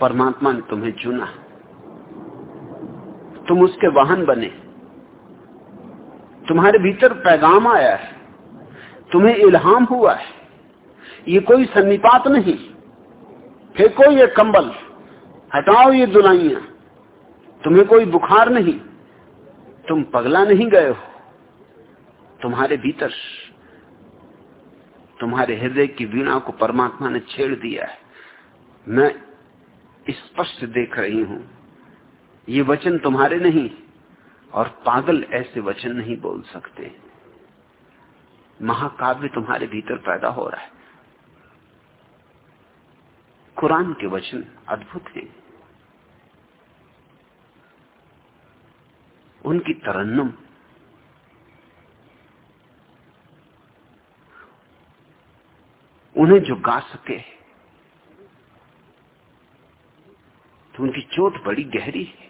परमात्मा ने तुम्हें चुना। तुम उसके वाहन बने। तुम्हारे भीतर पैगाम आया है। तुम्हें इल्हाम हुआ है। ये कोई सन्निपात नहीं। फेंको ये कंबल? हटाओ ये दुलाइया। तुम्हें कोई बुखार नहीं। तुम पगला नहीं गए हो। तुम्हारे भीतर, तुम्हारे हृदय की वीणा को परमात्मा ने छेड़ दिया है। मैं स्पष्ट देख रही हूँ, ये वचन तुम्हारे नहीं, और पागल ऐसे वचन नहीं बोल सकते। महाकाव्य तुम्हारे भीतर पैदा हो रहा है। कुरान के वचन अद्भुत हैं। उनकी तरन्नम उन्हें जो गा सके तो उनकी चोट बड़ी गहरी है।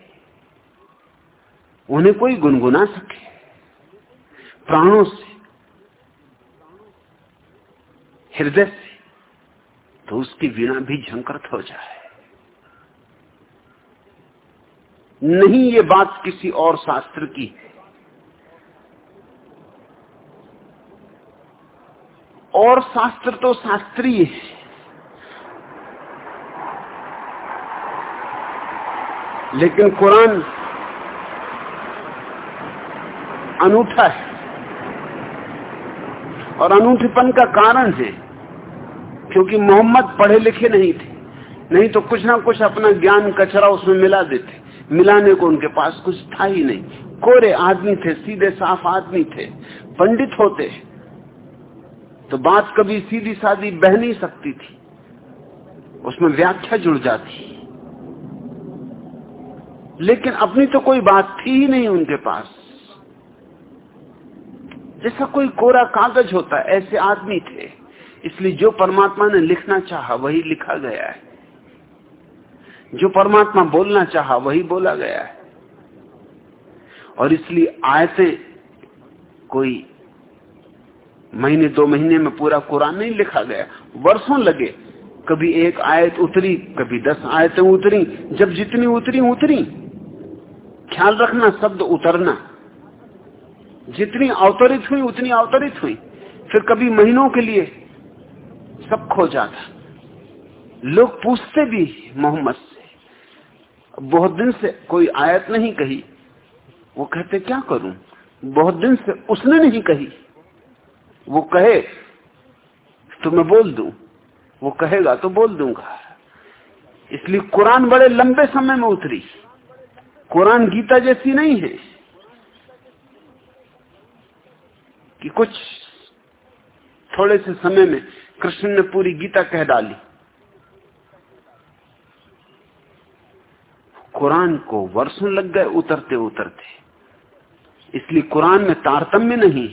उन्हें कोई गुनगुना सके, प्राणों से हृदय से तो उसकी वीणा भी झंकृत हो जाए। नहीं ये बात किसी और शास्त्र की है। और शास्त्र तो शास्त्रीय है। लेकिन कुरान अनूठा है। और अनूठेपन का कारण है क्योंकि मोहम्मद पढ़े लिखे नहीं थे। नहीं तो कुछ ना कुछ अपना ज्ञान कचरा उसमें मिला देते। मिलाने को उनके पास कुछ था ही नहीं। कोरे आदमी थे, सीधे साफ़ आदमी थे। पंडित होते तो बात कभी सीधी सादी बह नहीं सकती थी। उसमें व्याख्या जुड़ जाती। लेकिन अपनी तो कोई बात थी ही नहीं उनके पास। जैसा कोई कोरा कागज़ होता, ऐसे आदमी थे। इसलिए जो परमात्मा ने लिखना चाहा, वही लिखा गया है। जो परमात्मा बोलना चाहा, वही बोला गया है। और इसलिए आयतें कोई महीने, दो महीने में पूरा कुरान नहीं लिखा गया। वर्षों लगे, कभी एक आयत उतरी, कभी दस आयतें उतरी, जब जितनी उतरी उतरी। ख्याल रखना, शब्द उतरना। जितनी अवतरित हुई, उतनी अवतरित हुई। फिर कभी महीनों के लिए सब खो जाता लोग पूछते भी मोहम्मद से। बहुत दिन से कोई आयत नहीं कही। वो कहते, क्या करूँ? बहुत दिन से उसने नहीं कही। वो कहे तो मैं बोल दूँ? वो कहेगा तो बोल दूँगा। इसलिए कुरान बड़े लंबे समय में उतरी। कुरान गीता जैसी नहीं है कि कुछ थोड़े से समय में कृष्ण ने पूरी गीता कह डाली। कुरान को वर्षों लग गए उतरते उतरते। इसलिए कुरान में तारतम्य नहीं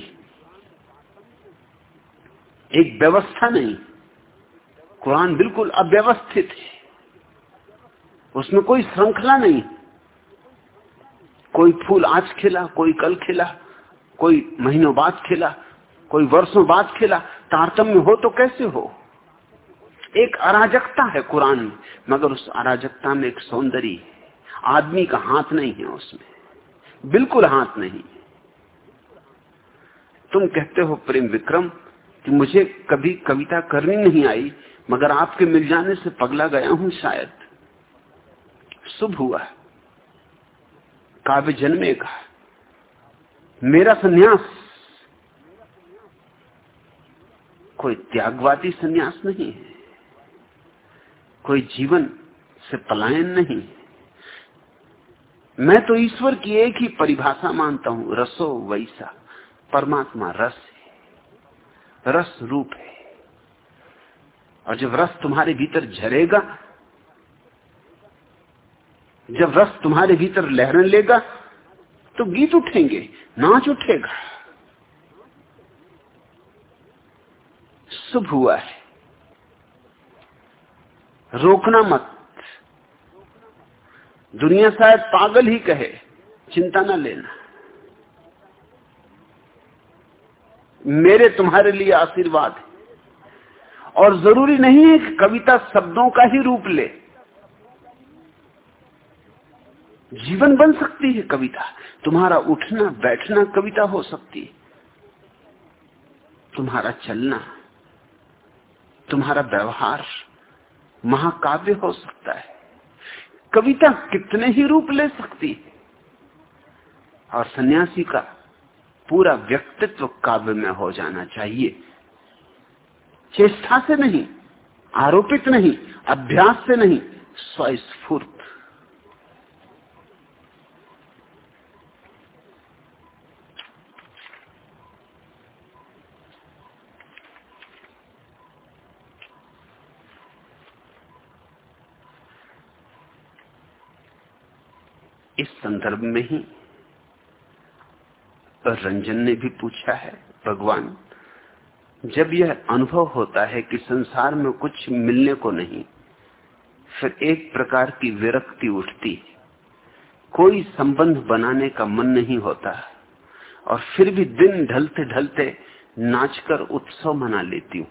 एक व्यवस्था नहीं। कुरान बिल्कुल अव्यवस्थित है। उसमें कोई श्रृंखला नहीं। कोई फूल आज खिला, कोई कल खिला, कोई महीनों बाद खिला, कोई वर्षों बाद खिला। तारतम्य हो तो कैसे हो? एक अराजकता है कुरान में, मगर उस अराजकता में एक सौंदर्य आदमी का हाथ नहीं है उसमें, बिल्कुल हाथ नहीं तुम कहते हो प्रेम विक्रम कि मुझे कभी कविता करनी नहीं आई, मगर आपके मिल जाने से पगला गया हूँ शायद। शुभ हुआ काव्य जन्मेगा मेरा सन्यास कोई त्यागवादी सन्यास नहीं है। कोई जीवन से पलायन नहीं मैं तो ईश्वर की एक ही परिभाषा मानता हूँ, रसो वैसा। परमात्मा रस है, रस रूप है। और जब रस तुम्हारे भीतर झरेगा, जब रस तुम्हारे भीतर लहरन लेगा तो गीत उठेंगे, नाच उठेगा। शुभ हुआ है। रोकना मत। दुनिया शायद पागल ही कहे, चिंता ना लेना। मेरे तुम्हारे लिए आशीर्वाद और ज़रूरी नहीं है कि कविता शब्दों का ही रूप ले। जीवन बन सकती है कविता। तुम्हारा उठना, बैठना कविता हो सकती है। तुम्हारा चलना। तुम्हारा व्यवहार महाकाव्य हो सकता है। कविता कितने ही रूप ले सकती है। और सन्यासी का पूरा व्यक्तित्व काव्य में हो जाना चाहिए। चेष्टा से नहीं, आरोपित नहीं, अभ्यास से नहीं, स्वस्फूर्त। इस संदर्भ में ही। रंजन ने भी पूछा है, भगवान, जब यह अनुभव होता है कि संसार में कुछ मिलने को नहीं, फिर एक प्रकार की विरक्ति उठती कोई संबंध बनाने का मन नहीं होता और फिर भी दिन ढलते ढलते नाचकर उत्सव मना लेती हूँ।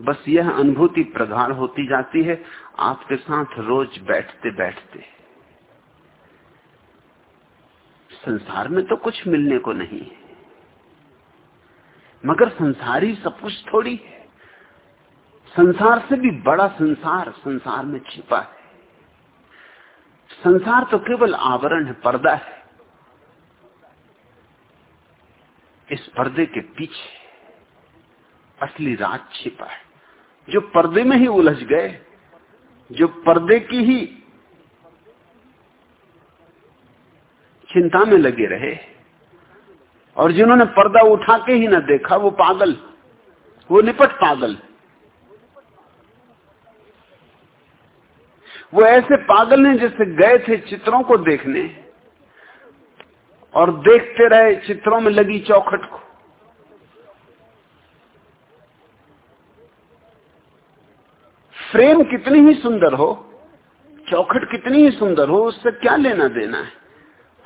बस यह अनुभूति प्रगाढ़ होती जाती है, आपके साथ रोज बैठते बैठते संसार में तो कुछ मिलने को नहीं है। मगर संसार ही सब कुछ थोड़ी है। संसार से भी बड़ा संसार संसार में छिपा है। संसार तो केवल आवरण है, पर्दा है। इस पर्दे के पीछे असली राज छिपा है। जो पर्दे में ही उलझ गए, जो पर्दे की ही चिंता में लगे रहे। और जिन्होंने पर्दा उठा के ही ना देखा, वो पागल, वो निपट पागल। वो ऐसे पागल ने जैसे गए थे चित्रों को देखने, और देखते रहे चित्रों में लगी चौखट को। फ्रेम कितनी ही सुंदर हो, चौखट कितनी ही सुंदर हो, उससे क्या लेना देना है?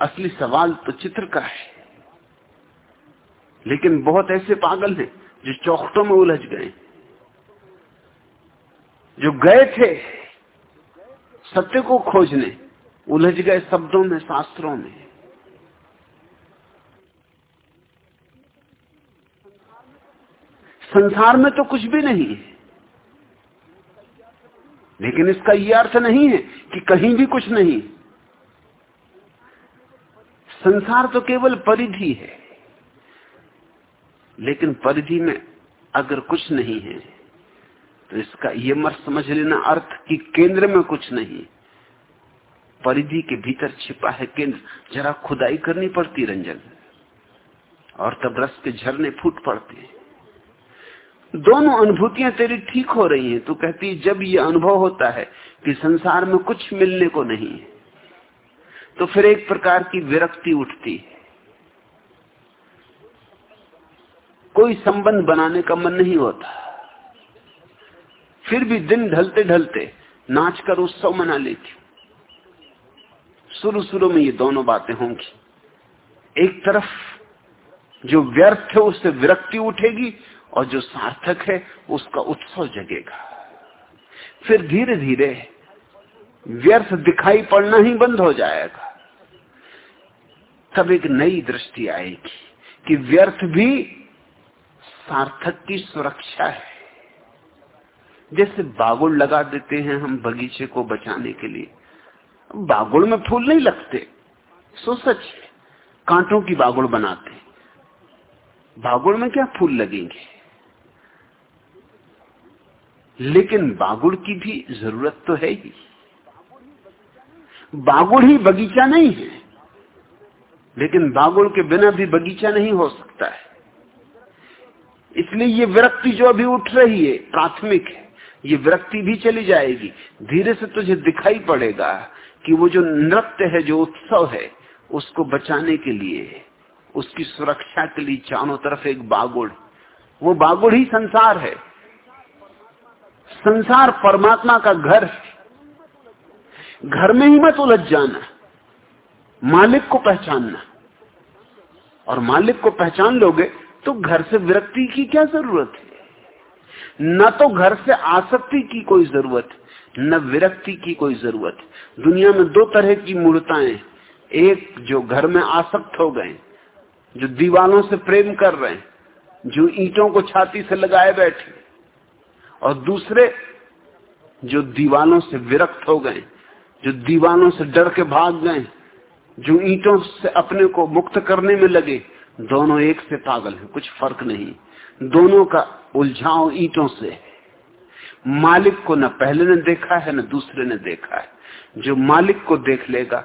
असली सवाल तो चित्र का है। लेकिन बहुत ऐसे पागल हैं जो चौखटों में उलझ गए। जो गए थे सत्य को खोजने, उलझ गए शब्दों में, शास्त्रों में। संसार में तो कुछ भी नहीं है। लेकिन इसका यह अर्थ नहीं है कि कहीं भी कुछ नहीं। संसार तो केवल परिधि है। लेकिन परिधि में अगर कुछ नहीं है तो इसका यह मत समझ लेना अर्थ कि केंद्र में कुछ नहीं। परिधि के भीतर छिपा है केंद्र। जरा खुदाई करनी पड़ती रंजन, और तब रस के झरने फूट पड़ते हैं। दोनों अनुभूतियाँ तेरी ठीक हो रही हैं। तू कहती जब ये अनुभव होता है कि संसार में कुछ मिलने को नहीं है तो फिर एक प्रकार की विरक्ति उठती कोई संबंध बनाने का मन नहीं होता। फिर भी दिन ढलते ढलते नाच कर उत्सव मना लेती शुरू शुरू में ये दोनों बातें होंगी। एक तरफ़ जो व्यर्थ है उससे विरक्ति उठेगी और जो सार्थक है उसका उत्सव जगेगा। फिर धीरे धीरे व्यर्थ दिखाई पड़ना ही बंद हो जाएगा। तब एक नई दृष्टि आएगी कि व्यर्थ भी सार्थक की सुरक्षा है। जैसे बागुड़ लगा देते हैं हम बगीचे को बचाने के लिए बागुड़ में फूल नहीं लगते, सो सच कांटों की बागुड़ बनाते बागुड़ में क्या फूल लगेंगे? लेकिन बागुड़ की भी ज़रूरत तो है ही। बागुड़ ही बगीचा नहीं है। लेकिन बागुड़ के बिना भी बगीचा नहीं हो सकता है। इसलिए ये विरक्ति जो अभी उठ रही है, प्राथमिक है, ये विरक्ति भी चली जाएगी। धीरे से तुझे दिखाई पड़ेगा कि वो जो नृत्य है, जो उत्सव है, उसको बचाने के लिए, उसकी सुरक्षा के लिए चारों तरफ़ एक बागुड़ वो बागुड़ ही संसार है। संसार परमात्मा का घर है। घर में ही मत उलझ जाना। मालिक को पहचानना। और मालिक को पहचान लोगे तो घर से विरक्ति की क्या ज़रूरत है? न तो घर से आसक्ति की कोई ज़रूरत न विरक्ति की कोई ज़रूरत दुनिया में दो तरह की मूर्ताएँ, एक जो घर में आसक्त हो गए, जो दीवालों से प्रेम कर रहे हैं, जो ईंटों को छाती से लगाए बैठे, और दूसरे जो दीवालों से विरक्त हो गए, जो दीवालों से डर के भाग गए जो ईंटों से अपने को मुक्त करने में लगे, दोनों एक से पागल हैं, कुछ फ़र्क नहीं। दोनों का उलझाव ईटों से है। मालिक को न पहले ने देखा है, न दूसरे ने देखा है। जो मालिक को देख लेगा,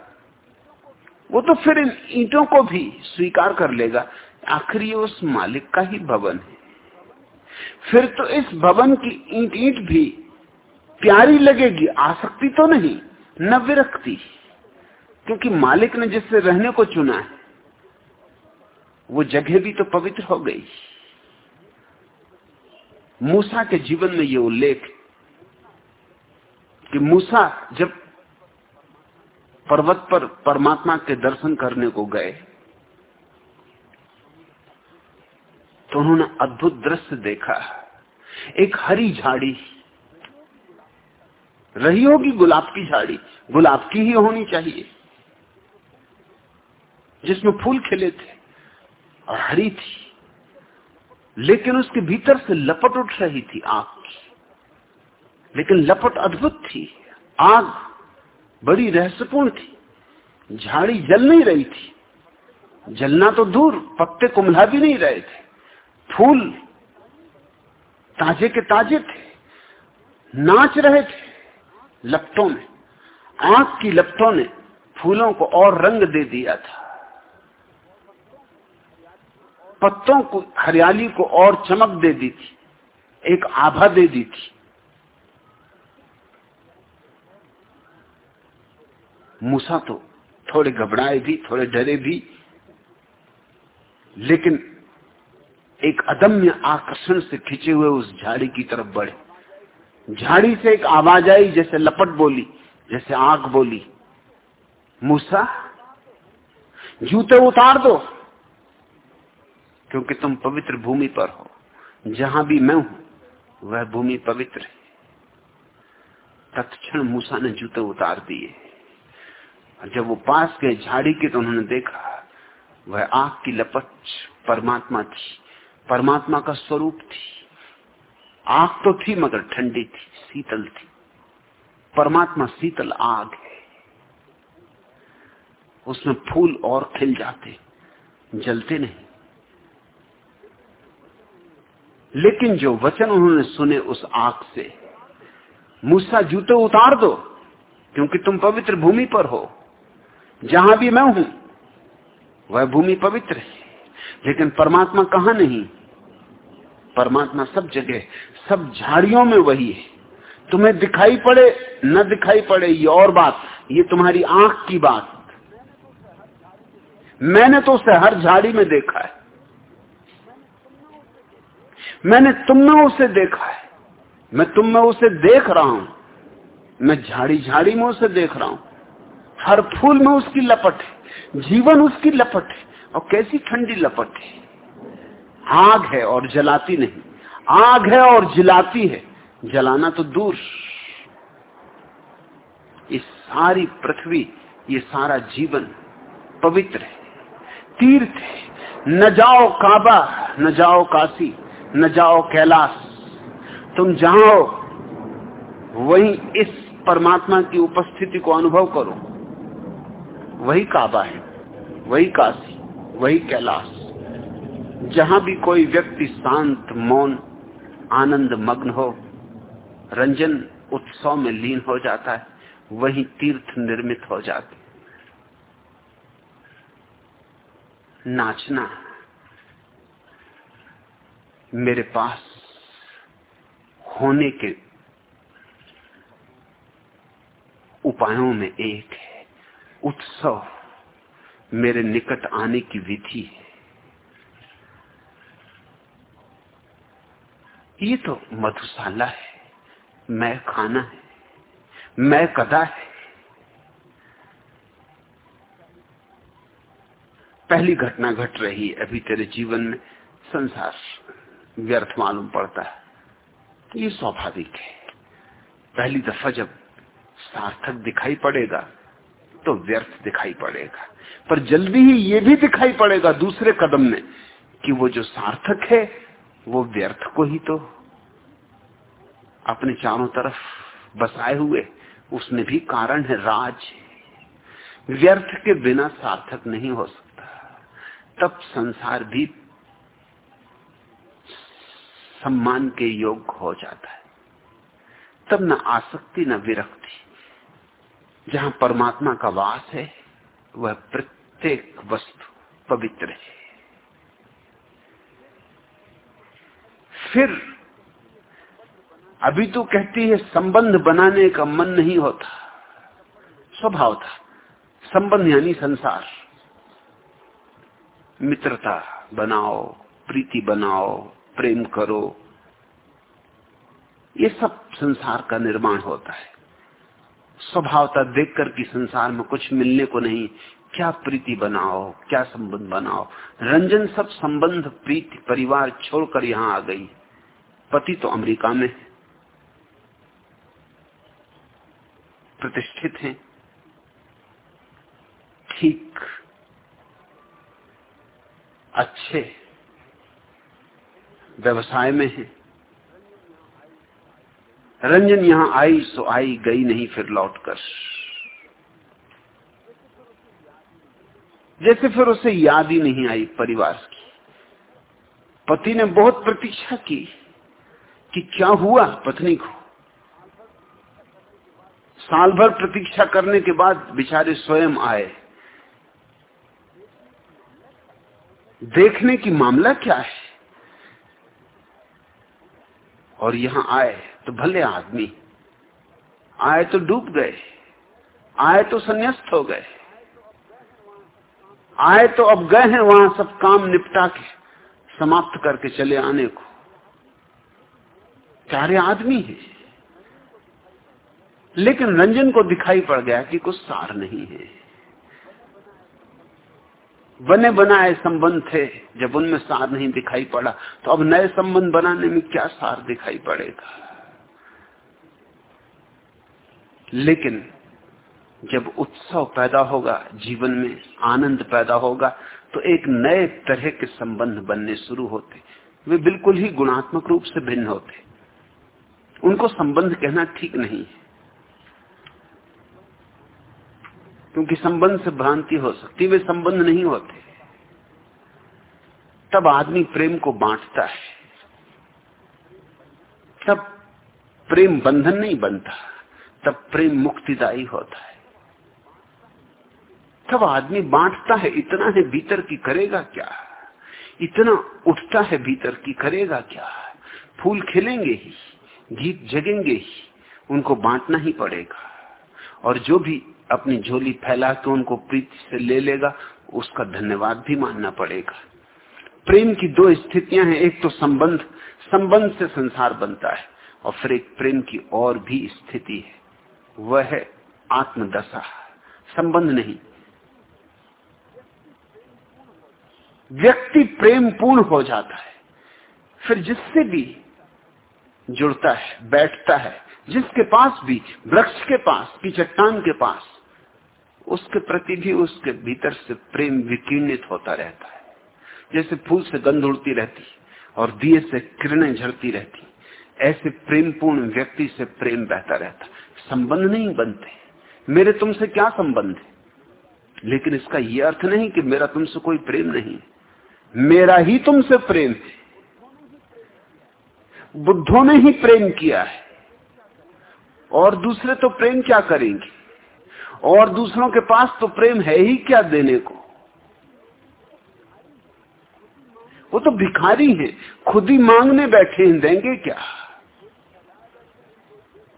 वो तो फिर इन ईटों को भी स्वीकार कर लेगा। आखिर ये उस मालिक का ही भवन है। फिर तो इस भवन की ईट ईंट भी प्यारी लगेगी, आसक्ति तो नहीं, न विरक्ति। क्योंकि मालिक ने जिससे रहने को चुना है, वो जगह भी तो पवित्र हो गई। मूसा के जीवन में ये उल्लेख कि मूसा जब पर्वत पर परमात्मा के दर्शन करने को गए तो उन्होंने अद्भुत दृश्य देखा। एक हरी झाड़ी, रही होगी गुलाब की झाड़ी, गुलाब की ही होनी चाहिए। जिसमें फूल खिले थे और हरी थी। लेकिन उसके भीतर से लपट उठ रही थी आग की। लेकिन लपट अद्भुत थी। आग बड़ी रहस्यपूर्ण थी। झाड़ी जल नहीं रही थी। जलना तो दूर, पत्ते कुमला भी नहीं रहे थे। फूल ताजे के ताजे थे। नाच रहे थे लपटों में। आग की लपटों ने फूलों को और रंग दे दिया था। पत्तों को, हरियाली को और चमक दे दी थी। एक आभा दे दी थी। मूसा तो थोड़े घबराए भी, थोड़े डरे भी, लेकिन एक अदम्य आकर्षण से खिंचे हुए उस झाड़ी की तरफ़ बढ़े। झाड़ी से एक आवाज़ आई, जैसे लपट बोली, जैसे आँख बोली, मूसा, जूते उतार दो। क्योंकि तुम पवित्र भूमि पर हो। जहाँ भी मैं हूँ, वह भूमि पवित्र है। तत्क्षण मूसा ने जूते उतार दिए। जब वो पास गए झाड़ी के तो उन्होंने देखा, वह आग की लपट परमात्मा थी। परमात्मा का स्वरूप थी। आग तो थी, मगर ठंडी थी, शीतल थी। परमात्मा शीतल आग है। उसमें फूल और खिल जाते, जलते नहीं। लेकिन जो वचन उन्होंने सुने उस आँख से, मूसा जूते उतार दो, क्योंकि तुम पवित्र भूमि पर हो। जहाँ भी मैं हूँ, वह भूमि पवित्र है। लेकिन परमात्मा कहा नहीं? परमात्मा सब जगह, सब झाड़ियों में वही है। तुम्हें दिखाई पड़े, न दिखाई पड़े, ये और बात, ये तुम्हारी आँख की बात। मैंने तो उसे हर झाड़ी में देखा है। मैंने तुम में उसे देखा है। मैं तुम में उसे देख रहा हूँ। मैं झाड़ी झाड़ी में उसे देख रहा हूँ। हर फूल में उसकी लपट है। जीवन उसकी लपट है और कैसी ठंडी लपट है। आग है और जलाती नहीं। आग है और जलाती है। जलाना तो दूर। इस सारी पृथ्वी, ये सारा जीवन पवित्र है। तीर्थ है। न जाओ काबा, न जाओ काशी। न जाओ कैलाश। तुम जहाँ हो, वही इस परमात्मा की उपस्थिति को अनुभव करो। वही काबा है, वही काशी, वही कैलाश। जहाँ भी कोई व्यक्ति शांत, मौन, आनंद, मग्न हो, रंजन उत्सव में लीन हो जाता है, वही तीर्थ निर्मित हो जाते नाचना मेरे पास होने के उपायों में एक है। उत्सव मेरे निकट आने की विधि है। ये तो मधुशाला है। मैं खाना है। मैं कदा है। पहली घटना घट रही है अभी तेरे जीवन में संसार। व्यर्थ मालूम पड़ता है। तो ये स्वाभाविक है। पहली दफ़ा जब सार्थक दिखाई पड़ेगा तो व्यर्थ दिखाई पड़ेगा। पर जल्दी ही ये भी दिखाई पड़ेगा दूसरे कदम में कि वो जो सार्थक है, वो व्यर्थ को ही तो अपने चारों तरफ़ बसाए हुए, उसमें भी कारण है, राज व्यर्थ के बिना सार्थक नहीं हो सकता। तब संसार भी सम्मान के योग हो जाता है। तब न आसक्ति, न विरक्ति। जहाँ परमात्मा का वास है, वह प्रत्येक वस्तु पवित्र है। फिर, अभी तो कहती है, संबंध बनाने का मन नहीं होता। स्वभाव था। संबंध यानी संसार। मित्रता बनाओ, प्रीति बनाओ प्रेम करो। ये सब संसार का निर्माण होता है। स्वभावता देखकर कि संसार में कुछ मिलने को नहीं। क्या प्रीति बनाओ, क्या संबंध बनाओ। रंजन सब संबंध, प्रीति, परिवार छोड़कर यहाँ आ गई। पति तो अमेरिका में प्रतिष्ठित हैं। ठीक। अच्छे। व्यवसाय में है। रंजन यहाँ आई, सो आई, गई नहीं फिर लौटकर जैसे फिर उसे याद ही नहीं आई परिवार की। पति ने बहुत प्रतीक्षा की कि क्या हुआ पत्नी को। साल भर प्रतीक्षा करने के बाद बिचारे स्वयं आए। देखने की मामला क्या है? और यहाँ आए तो भले आदमी। आए तो डूब गए। आए तो संन्यास्त हो गए। आए तो अब गए हैं वहाँ सब काम निपटा के, समाप्त करके चले आने को। चारे आदमी है। लेकिन रंजन को दिखाई पड़ गया कि कुछ सार नहीं है। बने बनाए संबंध थे। जब उनमें सार नहीं दिखाई पड़ा तो अब नए संबंध बनाने में क्या सार दिखाई पड़ेगा? लेकिन जब उत्सव पैदा होगा, जीवन में आनंद पैदा होगा तो एक नए तरह के संबंध बनने शुरू होते। वे बिल्कुल ही गुणात्मक रूप से भिन्न होते। उनको संबंध कहना ठीक नहीं है। क्योंकि संबंध से भ्रांति हो सकती वे संबंध नहीं होते। तब आदमी प्रेम को बांटता है। तब प्रेम बंधन नहीं बनता, तब प्रेम मुक्तिदायी होता है। तब आदमी बांटता है, इतना है भीतर की करेगा क्या? इतना उठता है भीतर की करेगा क्या? फूल खिलेंगे ही, गीत जगेंगे ही, उनको बांटना ही पड़ेगा। और जो भी अपनी झोली फैला के उनको प्रीति से ले लेगा, उसका धन्यवाद भी मानना पड़ेगा। प्रेम की दो स्थितियाँ हैं, एक तो संबंध संबंध से संसार बनता है, और फिर एक प्रेम की और भी स्थिति है। वह है आत्मदशा, संबंध नहीं। व्यक्ति प्रेम पूर्ण हो जाता है, फिर जिससे भी जुड़ता है, बैठता है, जिसके पास भी, वृक्ष के पास, की चट्टान के पास उसके प्रति भी उसके भीतर से प्रेम विकीर्णित होता रहता है। जैसे फूल से गंध उड़ती रहती, और दिए से किरणें झड़ती रहती, ऐसे प्रेमपूर्ण व्यक्ति से प्रेम बहता रहता। संबंध नहीं बनते। मेरे तुमसे क्या संबंध है? लेकिन इसका यह अर्थ नहीं कि मेरा तुमसे कोई प्रेम नहीं मेरा ही तुमसे प्रेम है। बुद्धों ने ही प्रेम किया है। और दूसरे तो प्रेम क्या करेंगे? और दूसरों के पास तो प्रेम है ही क्या देने को? वो तो भिखारी हैं, खुद ही मांगने बैठे हैं, देंगे क्या?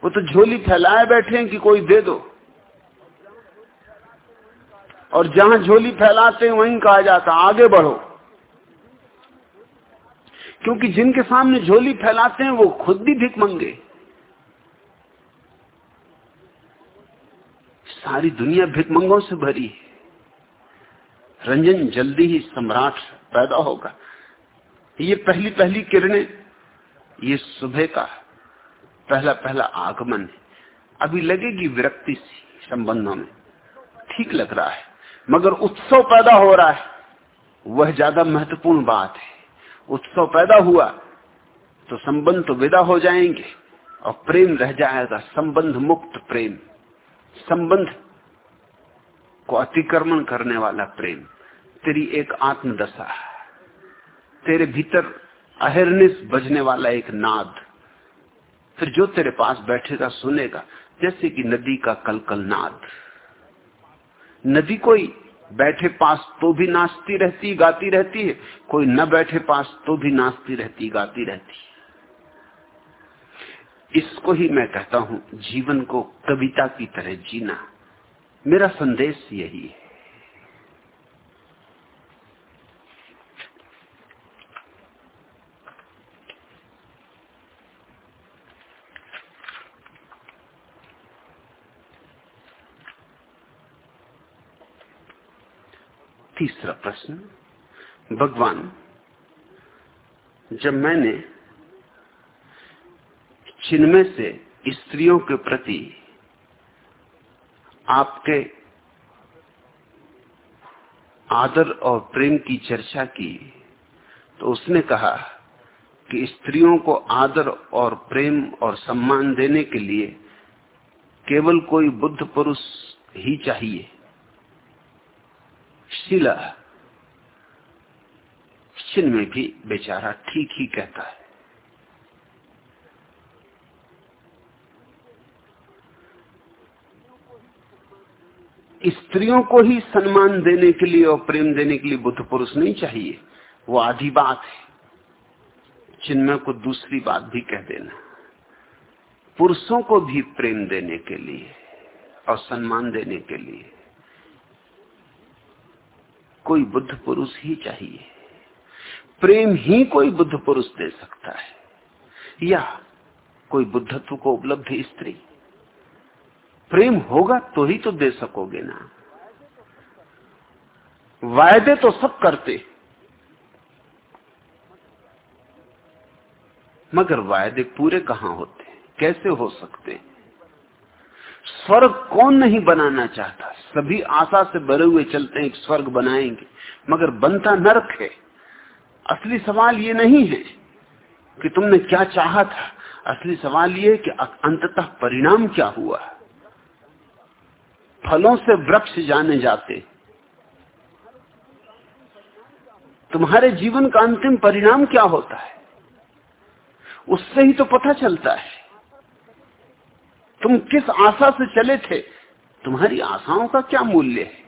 वो तो झोली फैलाए बैठे हैं कि कोई दे दो। और जहाँ झोली फैलाते हैं, वहीं कहा जाता, आगे बढ़ो। क्योंकि जिनके सामने झोली फैलाते हैं, वो खुद भी भिक मंगे। सारी दुनिया भिकमंगों से भरी है। रंजन जल्दी ही सम्राट पैदा होगा। ये पहली पहली किरणें, ये सुबह का पहला पहला आगमन है। अभी लगेगी विरक्ति सी संबंधों में। ठीक लग रहा है, मगर उत्सव पैदा हो रहा है। वह ज़्यादा महत्वपूर्ण बात है। उत्सव पैदा हुआ तो संबंध तो विदा हो जाएँगे और प्रेम रह जाएगा, संबंध मुक्त प्रेम। संबंध को अतिक्रमण करने वाला प्रेम, तेरी एक आत्मदशा तेरे भीतर अहिर्निश बजने वाला एक नाद, फिर जो तेरे पास बैठेगा, सुनेगा, जैसे कि नदी का कलकल नाद। नदी कोई बैठे पास तो भी नाचती रहती, गाती रहती है, कोई न बैठे पास तो भी नाचती रहती, गाती रहती इसको ही मैं कहता हूँ, जीवन को कविता की तरह जीना। मेरा संदेश यही है। तीसरा प्रश्न, भगवान, जब मैंने चिन्मय से स्त्रियों के प्रति आपके आदर और प्रेम की चर्चा की तो उसने कहा कि स्त्रियों को आदर और प्रेम और सम्मान देने के लिए केवल कोई बुद्ध पुरुष ही चाहिए। शिला चिन्ह में भी बेचारा ठीक ही कहता है। स्त्रियों को ही सम्मान देने के लिए और प्रेम देने के लिए बुद्ध पुरुष नहीं चाहिए। वो आधी बात है। चिन्मय को दूसरी बात भी कह देना। पुरुषों को भी प्रेम देने के लिए और सम्मान देने के लिए कोई बुद्ध पुरुष ही चाहिए। प्रेम ही कोई बुद्ध पुरुष दे सकता है। या कोई बुद्धत्व को उपलब्ध स्त्री। प्रेम होगा तो ही तो दे सकोगे ना। वायदे तो सब करते। मगर वायदे पूरे कहाँ होते? कैसे हो सकते? स्वर्ग कौन नहीं बनाना चाहता? सभी आशा से भरे हुए चलते हैं स्वर्ग बनाएँगे। मगर बनता नरक है। असली सवाल ये नहीं है कि तुमने क्या चाहा था। असली सवाल ये है कि अंततः परिणाम क्या हुआ? फलों से वृक्ष जाने जाते। तुम्हारे जीवन का अंतिम परिणाम क्या होता है? उससे ही तो पता चलता है। तुम किस आशा से चले थे? तुम्हारी आशाओं का क्या मूल्य है?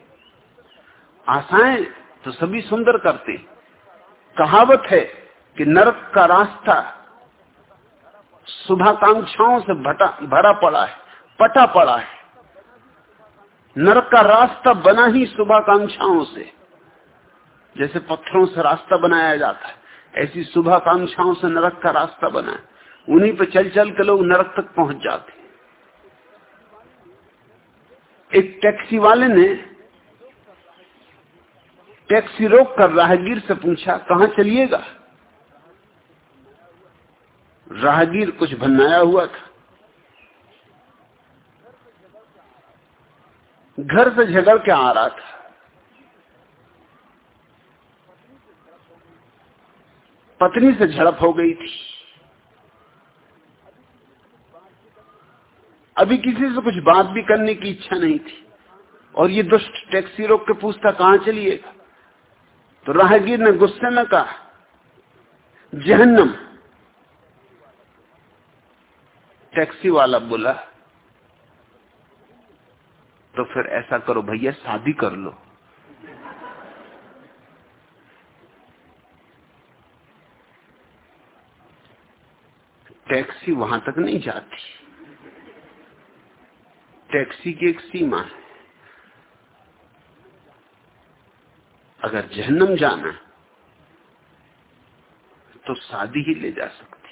आशाएँ तो सभी सुंदर करते। कहावत है कि नरक का रास्ता शुभाकांक्षाओं से भटा भरा पड़ा है, पटा पड़ा है। नरक का रास्ता बना ही शुभाकांक्षाओं से। जैसे पत्थरों से रास्ता बनाया जाता है, ऐसी शुभाकांक्षाओं से नरक का रास्ता बना है। उन्हीं पर चल चल के लोग नरक तक पहुँच जाते एक टैक्सी वाले ने टैक्सी रोक कर राहगीर से पूछा, कहाँ चलिएगा? राहगीर कुछ भन्नाया हुआ था। घर से झगड़ के आ रहा था। पत्नी से झड़प हो गई थी। अभी किसी से कुछ बात भी करने की इच्छा नहीं थी। और ये दुष्ट टैक्सी रोक के पूछता, कहाँ चलिएगा? तो राहगीर ने गुस्से में कहा, जहन्नम। टैक्सी वाला बोला तो फिर ऐसा करो भैया, शादी कर लो। टैक्सी वहाँ तक नहीं जाती। टैक्सी की एक सीमा है। अगर जहन्नम जाना तो शादी ही ले जा सकती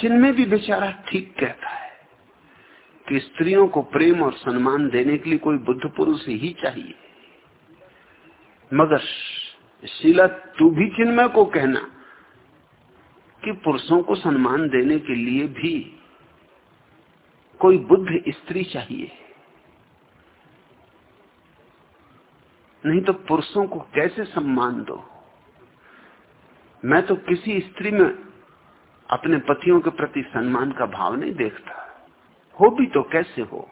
जिनमें भी बेचारा ठीक कहता है, कि स्त्रियों को प्रेम और सम्मान देने के लिए कोई बुद्ध पुरुष ही चाहिए। मगर शीला, तू भी चिन्मय को कहना कि पुरुषों को सम्मान देने के लिए भी कोई बुद्ध स्त्री चाहिए। नहीं तो पुरुषों को कैसे सम्मान दो? मैं तो किसी स्त्री में अपने पतियों के प्रति सम्मान का भाव नहीं देखता। हो भी तो कैसे हो?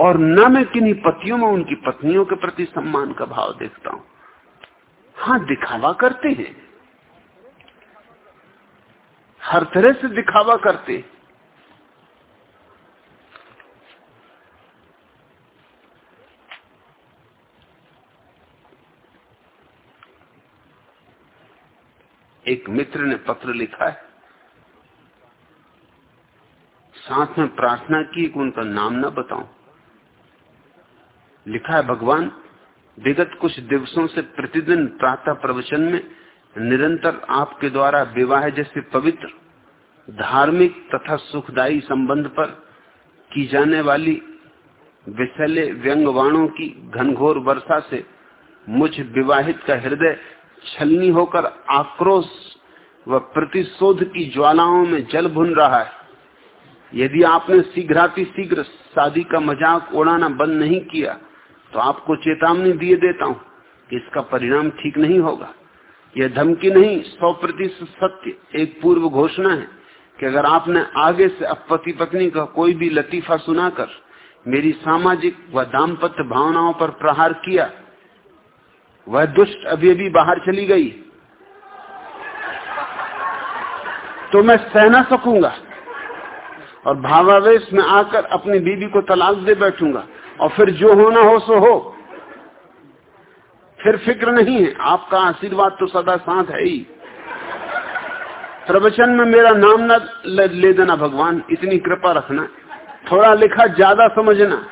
और न मैं किन्हीं पतियों में उनकी पत्नियों के प्रति सम्मान का भाव देखता हूँ। हाँ, दिखावा करते हैं। हर तरह से दिखावा करते हैं। एक मित्र ने पत्र लिखा है। साथ में प्रार्थना की कि उनका नाम ना बताऊँ। लिखा है, भगवान, विगत कुछ दिवसों से प्रतिदिन प्रातः प्रवचन में निरंतर आपके द्वारा विवाह जैसे पवित्र, धार्मिक तथा सुखदायी संबंध पर की जाने वाली विशले व्यंगवाणों की घनघोर वर्षा से मुझ विवाहित का हृदय छलनी होकर आक्रोश व प्रतिशोध की ज्वालाओं में जल भुन रहा है। यदि आपने शीघ्राति शीघ्र शादी का मज़ाक उड़ाना बंद नहीं किया तो आपको चेतावनी दिए देता हूँ कि इसका परिणाम ठीक नहीं होगा। यह धमकी नहीं, सौ प्रतिशत सत्य, एक पूर्व घोषणा है कि अगर आपने आगे से अब पति पत्नी का कोई भी लतीफा सुनाकर मेरी सामाजिक व दाम्पत्य भावनाओं पर प्रहार किया वह दुष्ट अभी अभी बाहर चली गई। तो मैं सह ना सकूँगा। और भावावेश में आकर अपनी बीबी को तलाक दे बैठूँगा। और फिर जो होना हो, सो हो। फिर फ़िक्र नहीं है। आपका आशीर्वाद तो सदा साथ है ही। प्रवचन में मेरा नाम न ले देना भगवान। इतनी कृपा रखना। थोड़ा लिखा, ज़्यादा समझना।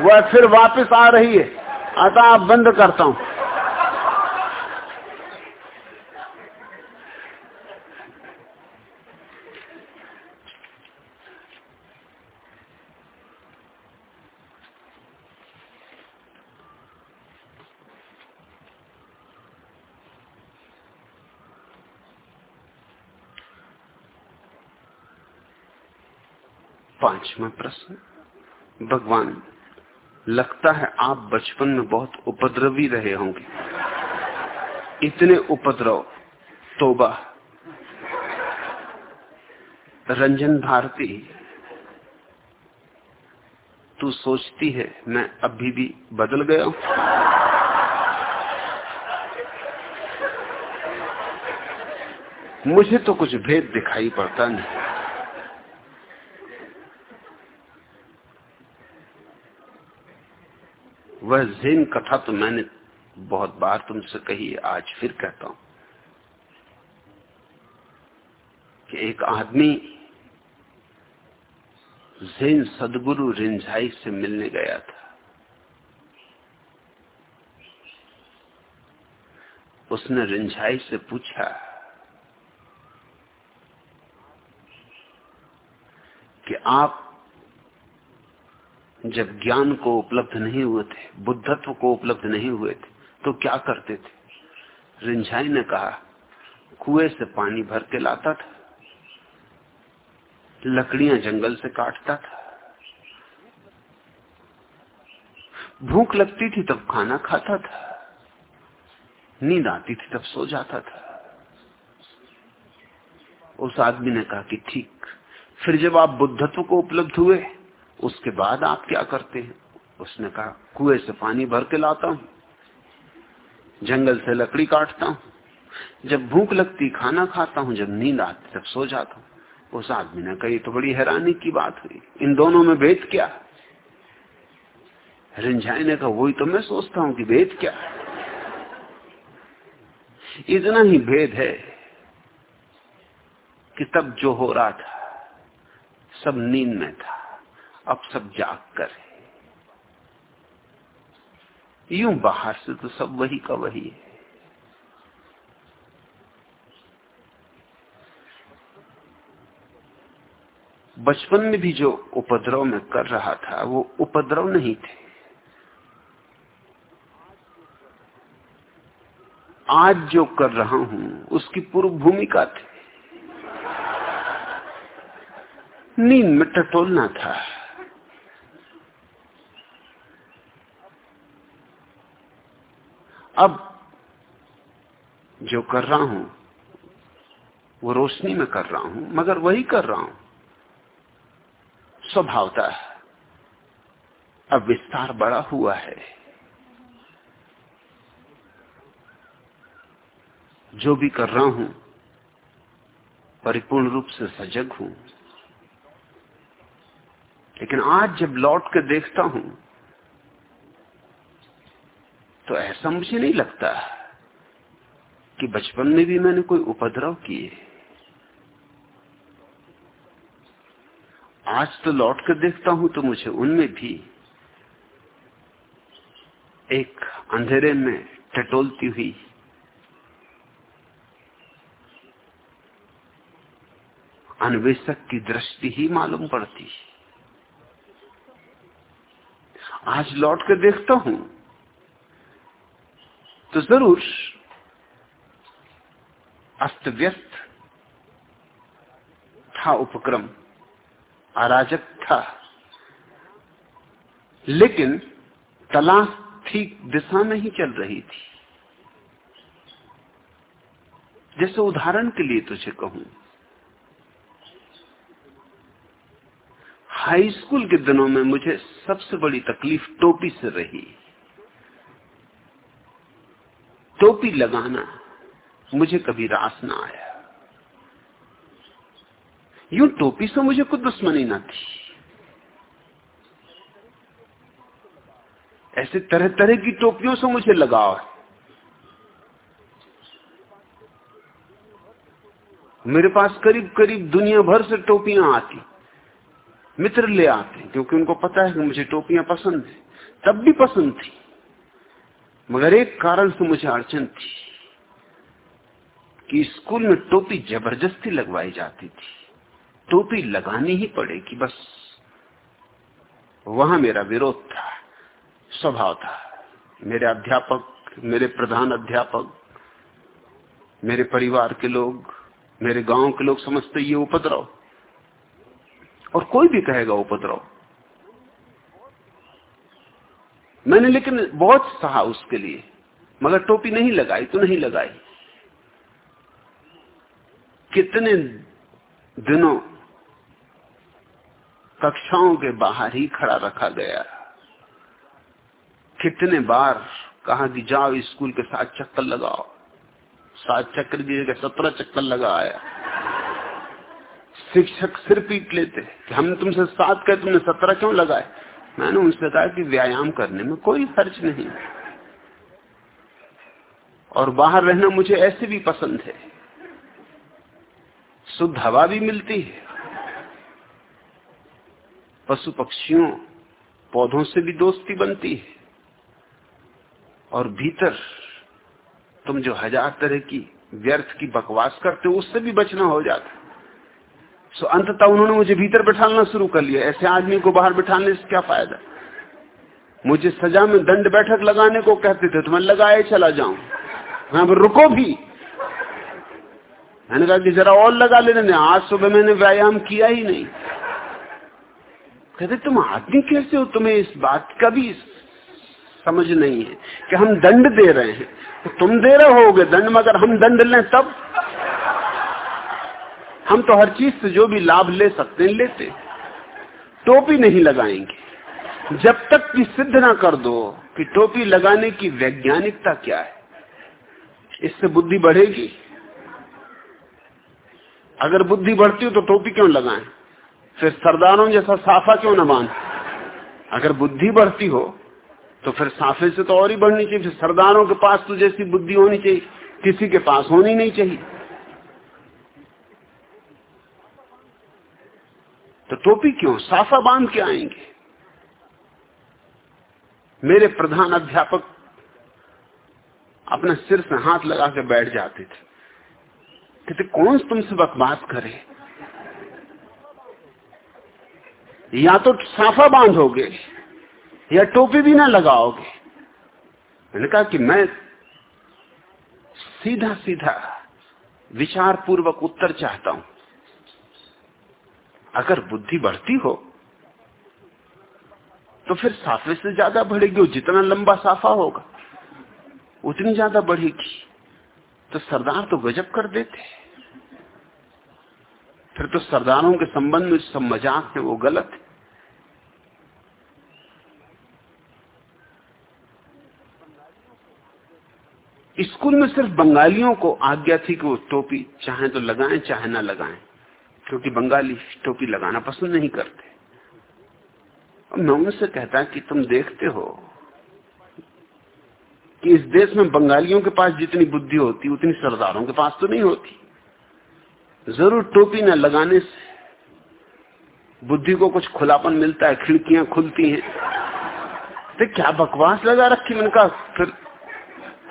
वह फिर वापस आ रही है। अतः आप बंद करता हूँ। पांचवा प्रश्न। भगवान, लगता है आप बचपन में बहुत उपद्रवी रहे होंगे। इतने उपद्रव, तोबा। रंजन भारती, तू सोचती है मैं अभी भी बदल गया हूँ? मुझे तो कुछ भेद दिखाई पड़ता नहीं। वह जेन कथा तो मैंने बहुत बार तुमसे कही, आज फिर कहता हूँ कि एक आदमी जैन सदगुरु रिंझाई से मिलने गया था, उसने रिंझाई से पूछा कि आप जब ज्ञान को उपलब्ध नहीं हुए थे, बुद्धत्व को उपलब्ध नहीं हुए थे तो क्या करते थे? रिंझाई ने कहा, कुएँ से पानी भर के लाता था, लकड़ियाँ जंगल से काटता था। भूख लगती थी तब खाना खाता था, नींद आती थी तब सो जाता था। उस आदमी ने कहा कि ठीक, फिर जब आप बुद्धत्व को उपलब्ध हुए उसके बाद आप क्या करते हैं? उसने कहा, कुएँ से पानी भर के लाता हूँ, जंगल से लकड़ी काटता हूँ। जब भूख लगती, खाना खाता हूँ, जब नींद आती, तब सो जाता हूँ। उस आदमी ने कही तो बड़ी हैरानी की बात हुई। इन दोनों में भेद क्या? रिंझाई ने कहा, वही तो मैं सोचता हूँ कि भेद क्या इतना ही भेद है कि तब जो हो रहा था, सब नींद में था। अब सब जाग कर यूँ बाहर से तो सब वही का वही है। बचपन में भी जो उपद्रव में कर रहा था, वो उपद्रव नहीं थे। आज जो कर रहा हूँ, उसकी पूर्व भूमिका थी। नींद में टटोलना था। अब जो कर रहा हूँ, वो रोशनी में कर रहा हूँ, मगर वही कर रहा हूँ। स्वभावता है अब विस्तार बड़ा हुआ है। जो भी कर रहा हूँ, परिपूर्ण रूप से सजग हूँ। लेकिन आज जब लौट के देखता हूँ तो ऐसा मुझे नहीं लगता कि बचपन में भी मैंने कोई उपद्रव किए। आज तो लौट कर देखता हूँ तो मुझे उनमें भी एक अंधेरे में टटोलती हुई अन्वेषक की दृष्टि ही मालूम पड़ती। आज लौट कर देखता हूँ तो ज़रूर अस्त व्यस्त था उपक्रम, अराजक था। लेकिन तलाश ठीक दिशा में ही चल रही थी। जैसे उदाहरण के लिए तुझे कहूँ, हाई स्कूल के दिनों में मुझे सबसे बड़ी तकलीफ़ टोपी से रही। टोपी लगाना मुझे कभी रास ना आया। यूँ टोपी से मुझे कुछ दुश्मनी ना थी। ऐसे तरह तरह की टोपियों से मुझे लगाव है। मेरे पास करीब करीब दुनिया भर से टोपियाँ आती। मित्र ले आते, क्योंकि उनको पता है कि मुझे टोपियाँ पसंद है। तब भी पसंद थी। मगर एक कारण से मुझे अड़चन थी कि स्कूल में टोपी ज़बरदस्ती लगवाई जाती थी। टोपी लगानी ही पड़ेगी, बस। वहाँ मेरा विरोध था, स्वभाव था। मेरे अध्यापक, मेरे प्रधान अध्यापक, मेरे परिवार के लोग, मेरे गाँव के लोग समझते ये उपद्रव। और कोई भी कहेगा उपद्रव। मैंने लेकिन बहुत सहा उसके लिए। मगर टोपी नहीं लगाई तो नहीं लगाई। कितने दिनों कक्षाओं के बाहर ही खड़ा रखा गया। कितने बार कहा कि जाओ स्कूल के साथ चक्कर लगाओ। सात चक्कर की जगह सत्रह चक्कर लगा आया। शिक्षक सिर पीट लेते हम तुमसे सात कहे तुमने सत्रह क्यों लगाए? मैंने उनसे कहा कि व्यायाम करने में कोई खर्च नहीं। और बाहर रहना मुझे ऐसे भी पसंद है। शुद्ध हवा भी मिलती है। पशु पक्षियों, पौधों से भी दोस्ती बनती है। और भीतर तुम जो हज़ार तरह की व्यर्थ की बकवास करते हो, उससे भी बचना हो जाता सो अंततः उन्होंने मुझे भीतर बैठाना शुरू कर लिया। ऐसे आदमी को बाहर बैठाने से क्या फ़ायदा? मुझे सजा में दंड बैठक लगाने को कहते थे तो मैं लगाए चला जाऊँ। हाँ रुको भी। मैंने कहा कि जरा और लगा लेने आज सुबह मैंने व्यायाम किया ही नहीं। कहते, तुम आदमी कैसे हो? तुम्हें इस बात का भी समझ नहीं है कि हम दंड दे रहे हैं। तो तुम दे रहे होगे दंड, मगर हम दंड लें तब? हम तो हर चीज़ से जो भी लाभ ले सकते हैं, लेते टोपी नहीं लगाएँगे। जब तक कि सिद्ध ना कर दो कि टोपी लगाने की वैज्ञानिकता क्या है, इससे बुद्धि बढ़ेगी। अगर बुद्धि बढ़ती हो तो टोपी क्यों लगाएँ? फिर सरदारों जैसा साफा क्यों ना बाँध? अगर बुद्धि बढ़ती हो तो फिर साफे से तो और ही बढ़नी चाहिए, फिर सरदारों के पास तो जैसी बुद्धि होनी चाहिए, किसी के पास होनी नहीं चाहिए। तो टोपी क्यों? साफा बाँध के आएँगे। मेरे प्रधान अध्यापक अपने सिर से हाथ लगा के बैठ जाते थे। कहते, कौन तुमसे बकवास करे? या तो साफा बांधोगे, या टोपी भी ना लगाओगे। मैंने कहा कि मैं सीधा सीधा विचार पूर्वक उत्तर चाहता हूँ। अगर बुद्धि बढ़ती हो तो फिर साफे से ज़्यादा बढ़ेगी और जितना लंबा साफा होगा, उतनी ज़्यादा बढ़ेगी। तो सरदार तो गजब कर देते फिर तो सरदारों के संबंध में सब मज़ाक है, वो गलत है। स्कूल में सिर्फ़ बंगालियों को आज्ञा थी कि वो टोपी चाहे तो लगाएँ, चाहे ना लगाएँ। क्योंकि बंगाली टोपी लगाना पसंद नहीं करते। मैं उनसे कहता कि तुम देखते हो कि इस देश में बंगालियों के पास जितनी बुद्धि होती, उतनी सरदारों के पास तो नहीं होती। ज़रूर टोपी न लगाने से बुद्धि को कुछ खुलापन मिलता है, खिड़कियाँ खुलती हैं। तो क्या बकवास लगा रखी मैंने कहा फिर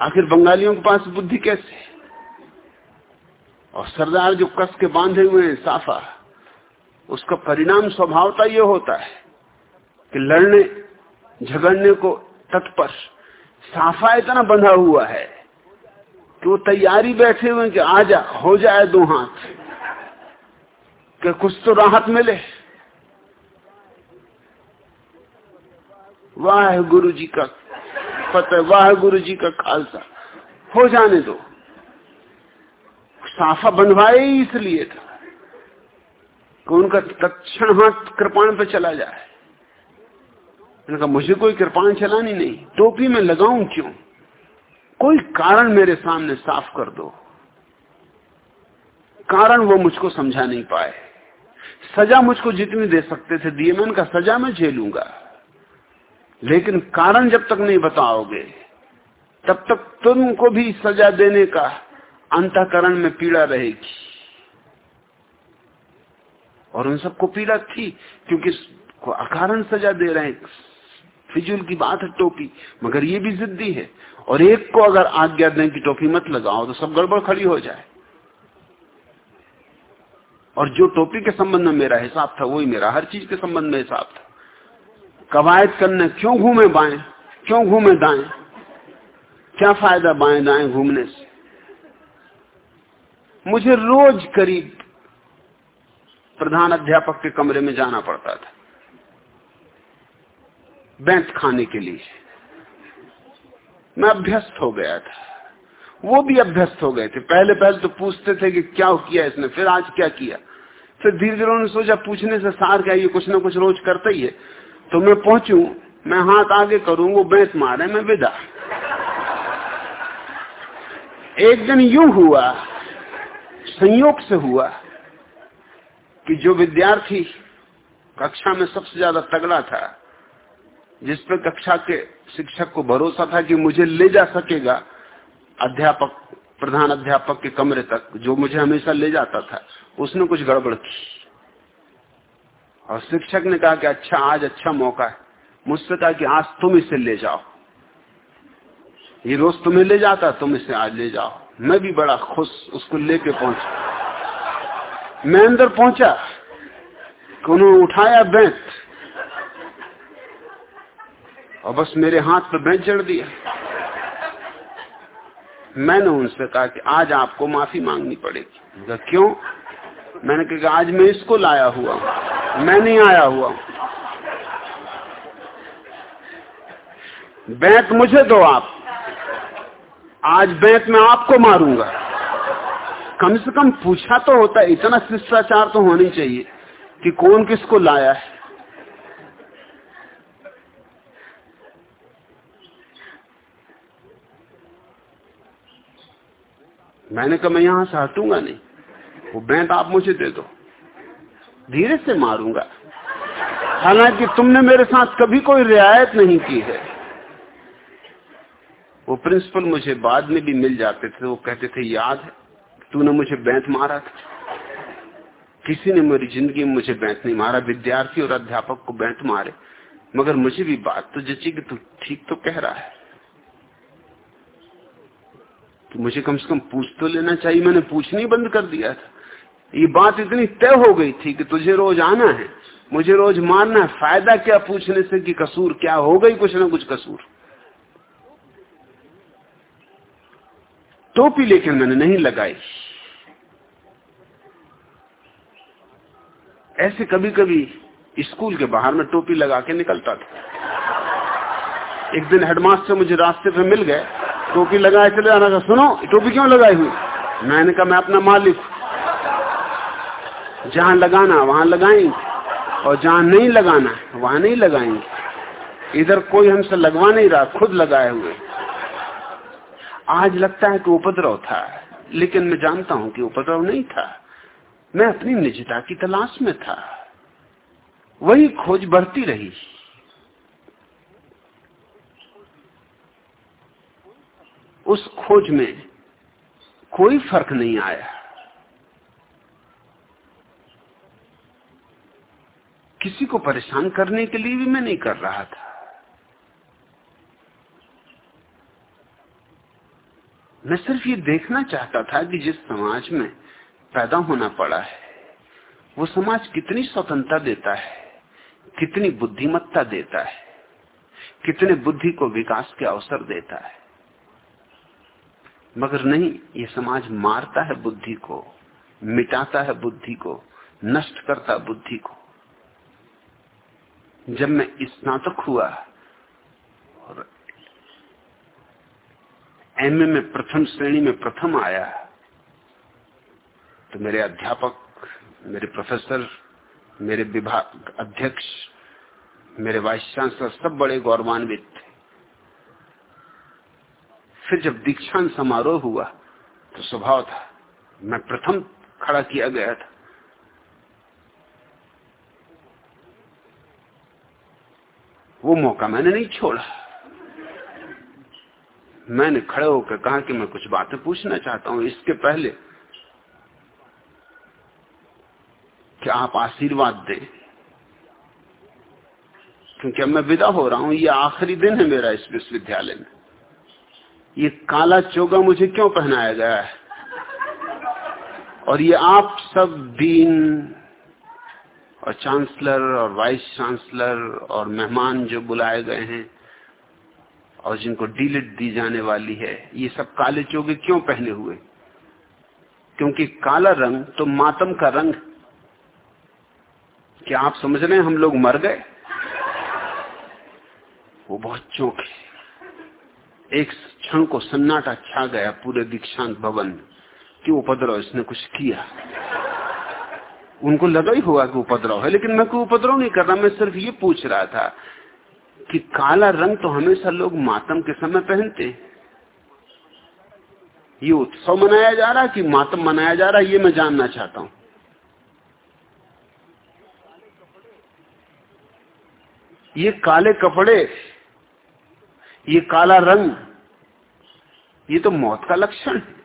आखिर बंगालियों के पास बुद्धि कैसे? और सरदार जो कस के बांधे हुए हैं साफा, उसका परिणाम स्वभावता ये होता है कि लड़ने, झगड़ने को तत्पर साफा इतना बंधा हुआ है कि वो तैयारी बैठे हुए कि आ जा, हो जाए दो हाथ, कि कुछ तो राहत मिले। वाह गुरु जी का पता वाह गुरु जी का खालसा, हो जाने दो। साफा बंधवाए इसलिए था कि उनका तत्ण हाथ कृपाण पे चला जाए। मैंने कहा, मुझे कोई कृपाण चलानी नहीं। टोपी में लगाऊँ क्यों? कोई कारण मेरे सामने साफ़ कर दो। कारण वो मुझको समझा नहीं पाए। सजा मुझको जितनी दे सकते थे दिए। मैं उनका सजा मैं झेलूँगा। लेकिन कारण जब तक नहीं बताओगे, तब तक तुमको भी सजा देने का अंतकरण में पीड़ा रहेगी। और उन सबको पीड़ा थी, क्योंकि अकारण सजा दे रहे हैं। फिजूल की बात है टोपी, मगर ये भी जिद्दी है। और एक को अगर आज्ञा दें कि टोपी मत लगाओ तो सब गड़बड़ खड़ी हो जाए। और जो टोपी के संबंध में मेरा हिसाब था, वही मेरा, हर चीज़ के संबंध में हिसाब था। कवायद करने, क्यों घूमे बाएँ? क्यों घूमे दाएँ? क्या फ़ायदा बाएँ दाएँ घूमने से? मुझे रोज करीब प्रधान अध्यापक के कमरे में जाना पड़ता था। बैंत खाने के लिए। मैं अभ्यस्त हो गया था। वो भी अभ्यस्त हो गए थे। पहले पहले तो पूछते थे कि क्या किया इसने, फिर आज क्या किया? फिर धीरे धीरे उन्होंने सोचा, पूछने से सार क्या ये कुछ ना कुछ रोज करता ही है। तो मैं पहुंचू, मैं हाथ आगे करूँ, वो बैंत मारे, मैं विदा। एक दिन यूँ हुआ संयोग से हुआ कि जो विद्यार्थी कक्षा में सबसे ज़्यादा तगड़ा था, जिस पर कक्षा के शिक्षक को भरोसा था कि मुझे ले जा सकेगा, अध्यापक, प्रधान अध्यापक के कमरे तक, जो मुझे हमेशा ले जाता था, उसने कुछ गड़बड़ की। और शिक्षक ने कहा कि अच्छा आज अच्छा मौका है। मुझसे कहा कि आज तुम इसे ले जाओ। ये रोज तुम्हें ले जाता तुम इसे आज ले जाओ। मैं भी बड़ा खुश उसको लेके पहुँचा। मैं अंदर पहुँचा उन्होंने उठाया बैंत और बस मेरे हाथ पे बैंत चढ़ दिया। मैंने उनसे कहा कि आज आपको माफ़ी मांगनी पड़ेगी। क्यों? मैंने कहा आज मैं इसको लाया हुआ मैं नहीं आया हुआ बैंत मुझे दो आप। आज बैंक में आपको मारूँगा। कम से कम पूछा तो होता इतना शिष्टाचार तो होनी चाहिए कि कौन किसको लाया है। मैंने कहा, मैं यहाँ से हटूँगा नहीं। वो बैंत आप मुझे दे दो। धीरे से मारूँगा। हालाँकि तुमने मेरे साथ कभी कोई रियायत नहीं की है। वो प्रिंसिपल मुझे बाद में भी मिल जाते थे, वो कहते थे, याद है, तूने मुझे बैंत मारा था। किसी ने मेरी ज़िंदगी में मुझे बैंत नहीं मारा, विद्यार्थी और अध्यापक को बैंत मारे। मगर मुझे भी बात तो जची कि तू ठीक तो कह रहा है। तो मुझे कम से कम पूछ तो लेना चाहिए, मैंने पूछना ही बंद कर दिया था। ये बात इतनी तय हो गई थी कि तुझे रोज आना है, मुझे रोज मारना है। फ़ायदा क्या पूछने से कि कसूर क्या हो गई, कुछ ना कुछ कसूर। टोपी लेकिन मैंने नहीं लगाई। ऐसे कभी कभी स्कूल के बाहर में टोपी लगा के निकलता था। एक दिन हेडमास्टर मुझे रास्ते पे मिल गए, टोपी लगाए चले जाना था, सुनो, टोपी क्यों लगाई हुई? मैंने कहा, मैं अपना मालिक जहाँ लगाना, वहाँ लगाएँगे और जहाँ नहीं लगाना, वहाँ नहीं लगाएँगे इधर कोई हमसे लगवा नहीं रहा, खुद लगाए हुए। आज लगता है कि उपद्रव था, लेकिन मैं जानता हूँ कि उपद्रव नहीं था। मैं अपनी निजता की तलाश में था। वही खोज बढ़ती रही। उस खोज में कोई फ़र्क नहीं आया। किसी को परेशान करने के लिए भी मैं नहीं कर रहा था। मैं सिर्फ़ ये देखना चाहता था कि जिस समाज में पैदा होना पड़ा है, वो समाज कितनी स्वतंत्रता देता है, कितनी बुद्धिमत्ता देता है, कितने बुद्धि को विकास के अवसर देता है। मगर नहीं, ये समाज मारता है बुद्धि को, मिटाता है बुद्धि को, नष्ट करता बुद्धि को। जब मैं स्नातक हुआ एमए में प्रथम श्रेणी में प्रथम आया तो मेरे अध्यापक, मेरे प्रोफेसर मेरे विभाग अध्यक्ष, मेरे वाइस चांसलर सब बड़े गौरवान्वित थे। फिर जब दीक्षांत समारोह हुआ तो स्वभाव था, मैं प्रथम खड़ा किया गया था। वो मौका मैंने नहीं छोड़ा। मैंने खड़े होकर कहा कि मैं कुछ बातें पूछना चाहता हूँ। इसके पहले कि आप आशीर्वाद दें। क्योंकि अब मैं विदा हो रहा हूँ, ये आखिरी दिन है मेरा इस विश्वविद्यालय में। ये काला चोगा मुझे क्यों पहनाया गया है? और ये आप सब डीन और चांसलर और वाइस चांसलर और मेहमान जो बुलाए गए हैं और जिनको डीलिट दी जाने वाली है, ये सब काले चोगे क्यों पहने हुए? क्योंकि काला रंग तो मातम का रंग क्या आप समझ रहे हैं हम लोग मर गए? वो बहुत चौंक एक क्षण को सन्नाटा छा गया पूरे दीक्षांत भवन। कि उपद्रव? इसने कुछ किया। उनको लगा ही हुआ कि उपद्रव है, लेकिन मैं कोई उपद्रव नहीं कर रहा, मैं सिर्फ़ ये पूछ रहा था कि काला रंग तो हमेशा लोग मातम के समय पहनते ये उत्सव मनाया जा रहा है कि मातम मनाया जा रहा है, ये मैं जानना चाहता हूँ। ये काले कपड़े, ये काला रंग, ये तो मौत का लक्षण है।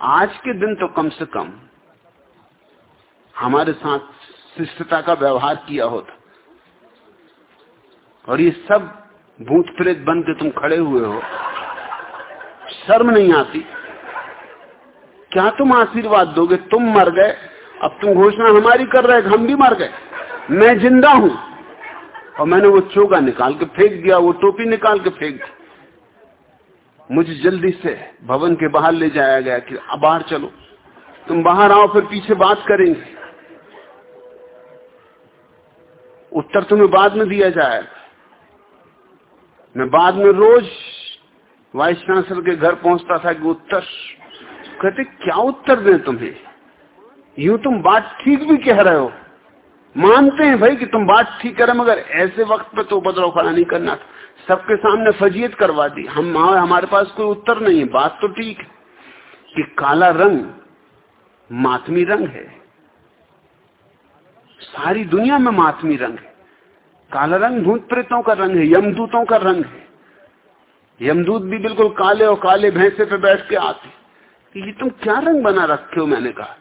आज के दिन तो कम से कम हमारे साथ शिष्टता का व्यवहार किया होता। और ये सब भूत प्रेत बन के तुम खड़े हुए हो। शर्म नहीं आती। क्या तुम आशीर्वाद दोगे? तुम मर गए। अब तुम घोषणा हमारी कर रहे हम भी मर गए। मैं ज़िंदा हूँ। और मैंने वो चोगा निकाल के फेंक दिया, वो टोपी निकाल के फेंक दी। मुझे जल्दी से भवन के बाहर ले जाया गया कि अब बाहर चलो। तुम बाहर आओ, फिर पीछे बात करेंगे। उत्तर तुम्हें बाद में दिया जाएगा। मैं बाद में रोज वाइस चांसलर के घर पहुँचता था कि उत्तर। कहते, क्या उत्तर दें तुम्हें? यूँ तुम बात ठीक भी कह रहे हो। मानते हैं भाई कि तुम बात ठीक करे मगर ऐसे वक्त पे तो उपद्रव खड़ा नहीं करना सबके सामने फजीयत करवा दी। हम, हमारे पास कोई उत्तर नहीं है। बात तो ठीक है कि काला रंग मातमी रंग है। सारी दुनिया में मातमी रंग है। काला रंग भूत प्रेतों का रंग है, यमदूतों का रंग है। यमदूत भी बिल्कुल काले और काले भैंसे पे बैठ के आते ये तुम क्या रंग बना रखे हो, मैंने कहा।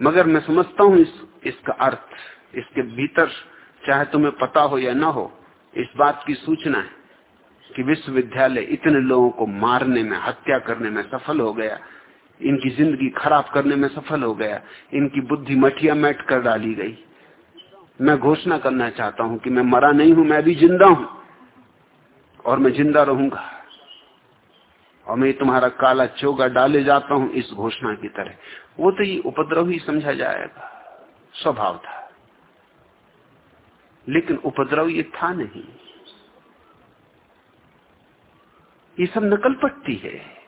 मगर मैं समझता हूँ इस, इसका अर्थ, इसके भीतर, चाहे तुम्हें पता हो या ना हो, इस बात की सूचना है कि विश्वविद्यालय इतने लोगों को मारने में, हत्या करने में सफल हो गया। इनकी ज़िंदगी खराब करने में सफल हो गया। इनकी बुद्धि मठिया मैट कर डाली गई। मैं घोषणा करना चाहता हूँ कि मैं मरा नहीं हूँ, मैं भी ज़िंदा हूँ और मैं ज़िंदा रहूँगा। और मैं तुम्हारा काला चोगा डाले जाता हूँ इस घोषणा की तरह। वो तो ये उपद्रव ही समझा जाएगा, स्वभाव था। लेकिन उपद्रव ये था नहीं। ये सब नकल पट्टी है।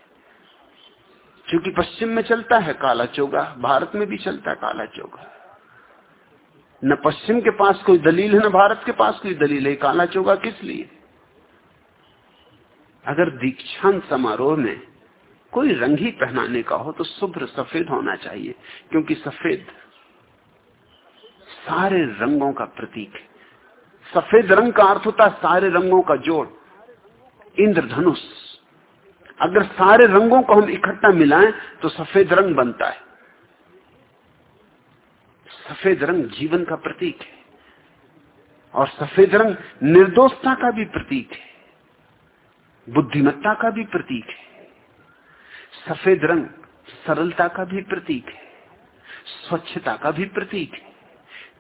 क्योंकि पश्चिम में चलता है काला चोगा, भारत में भी चलता है काला चोगा। न पश्चिम के पास कोई दलील है, न भारत के पास कोई दलील है, काला चोगा किस लिए? अगर दीक्षांत समारोह में कोई रंग ही पहनाने का हो तो शुभ्र सफ़ेद होना चाहिए, क्योंकि सफ़ेद सारे रंगों का प्रतीक है। सफ़ेद रंग का अर्थ होता है सारे रंगों का जोड़। इंद्रधनुष। अगर सारे रंगों को हम इकट्ठा मिलाएँ तो सफ़ेद रंग बनता है। सफ़ेद रंग जीवन का प्रतीक है। और सफ़ेद रंग निर्दोषता का भी प्रतीक है। बुद्धिमत्ता का भी प्रतीक है। सफ़ेद रंग सरलता का भी प्रतीक है। स्वच्छता का भी प्रतीक है।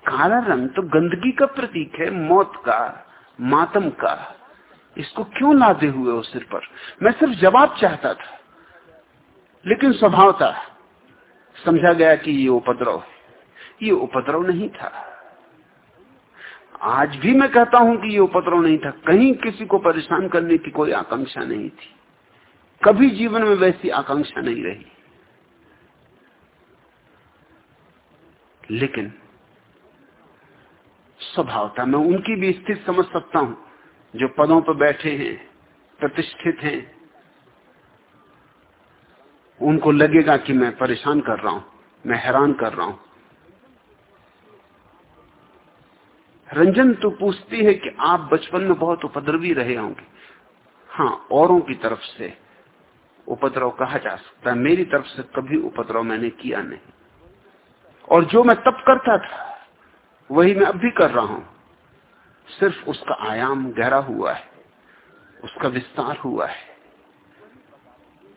काला रंग तो गंदगी का प्रतीक है, मौत का, मातम का। इसको क्यों लादे हुए हो सिर पर? मैं सिर्फ़ जवाब चाहता था, लेकिन स्वभाव था समझा गया कि ये उपद्रव ये उपद्रव नहीं था। आज भी मैं कहता हूँ कि ये उपद्रव नहीं था। कहीं किसी को परेशान करने की कोई आकांक्षा नहीं थी। कभी जीवन में वैसी आकांक्षा नहीं रही। लेकिन स्वभाव था मैं उनकी भी स्थिति समझ सकता हूँ, जो पदों पर बैठे हैं, प्रतिष्ठित हैं। उनको लगेगा कि मैं परेशान कर रहा हूँ, मैं हैरान कर रहा हूँ। रंजन तो पूछती है कि आप बचपन में बहुत उपद्रवी रहे होंगे। हाँ औरों की तरफ़ से उपद्रव कहा जा सकता है। मेरी तरफ़ से कभी उपद्रव मैंने किया नहीं। और जो मैं तब करता था, वही मैं अब भी कर रहा हूँ। सिर्फ़ उसका आयाम गहरा हुआ है, उसका विस्तार हुआ है।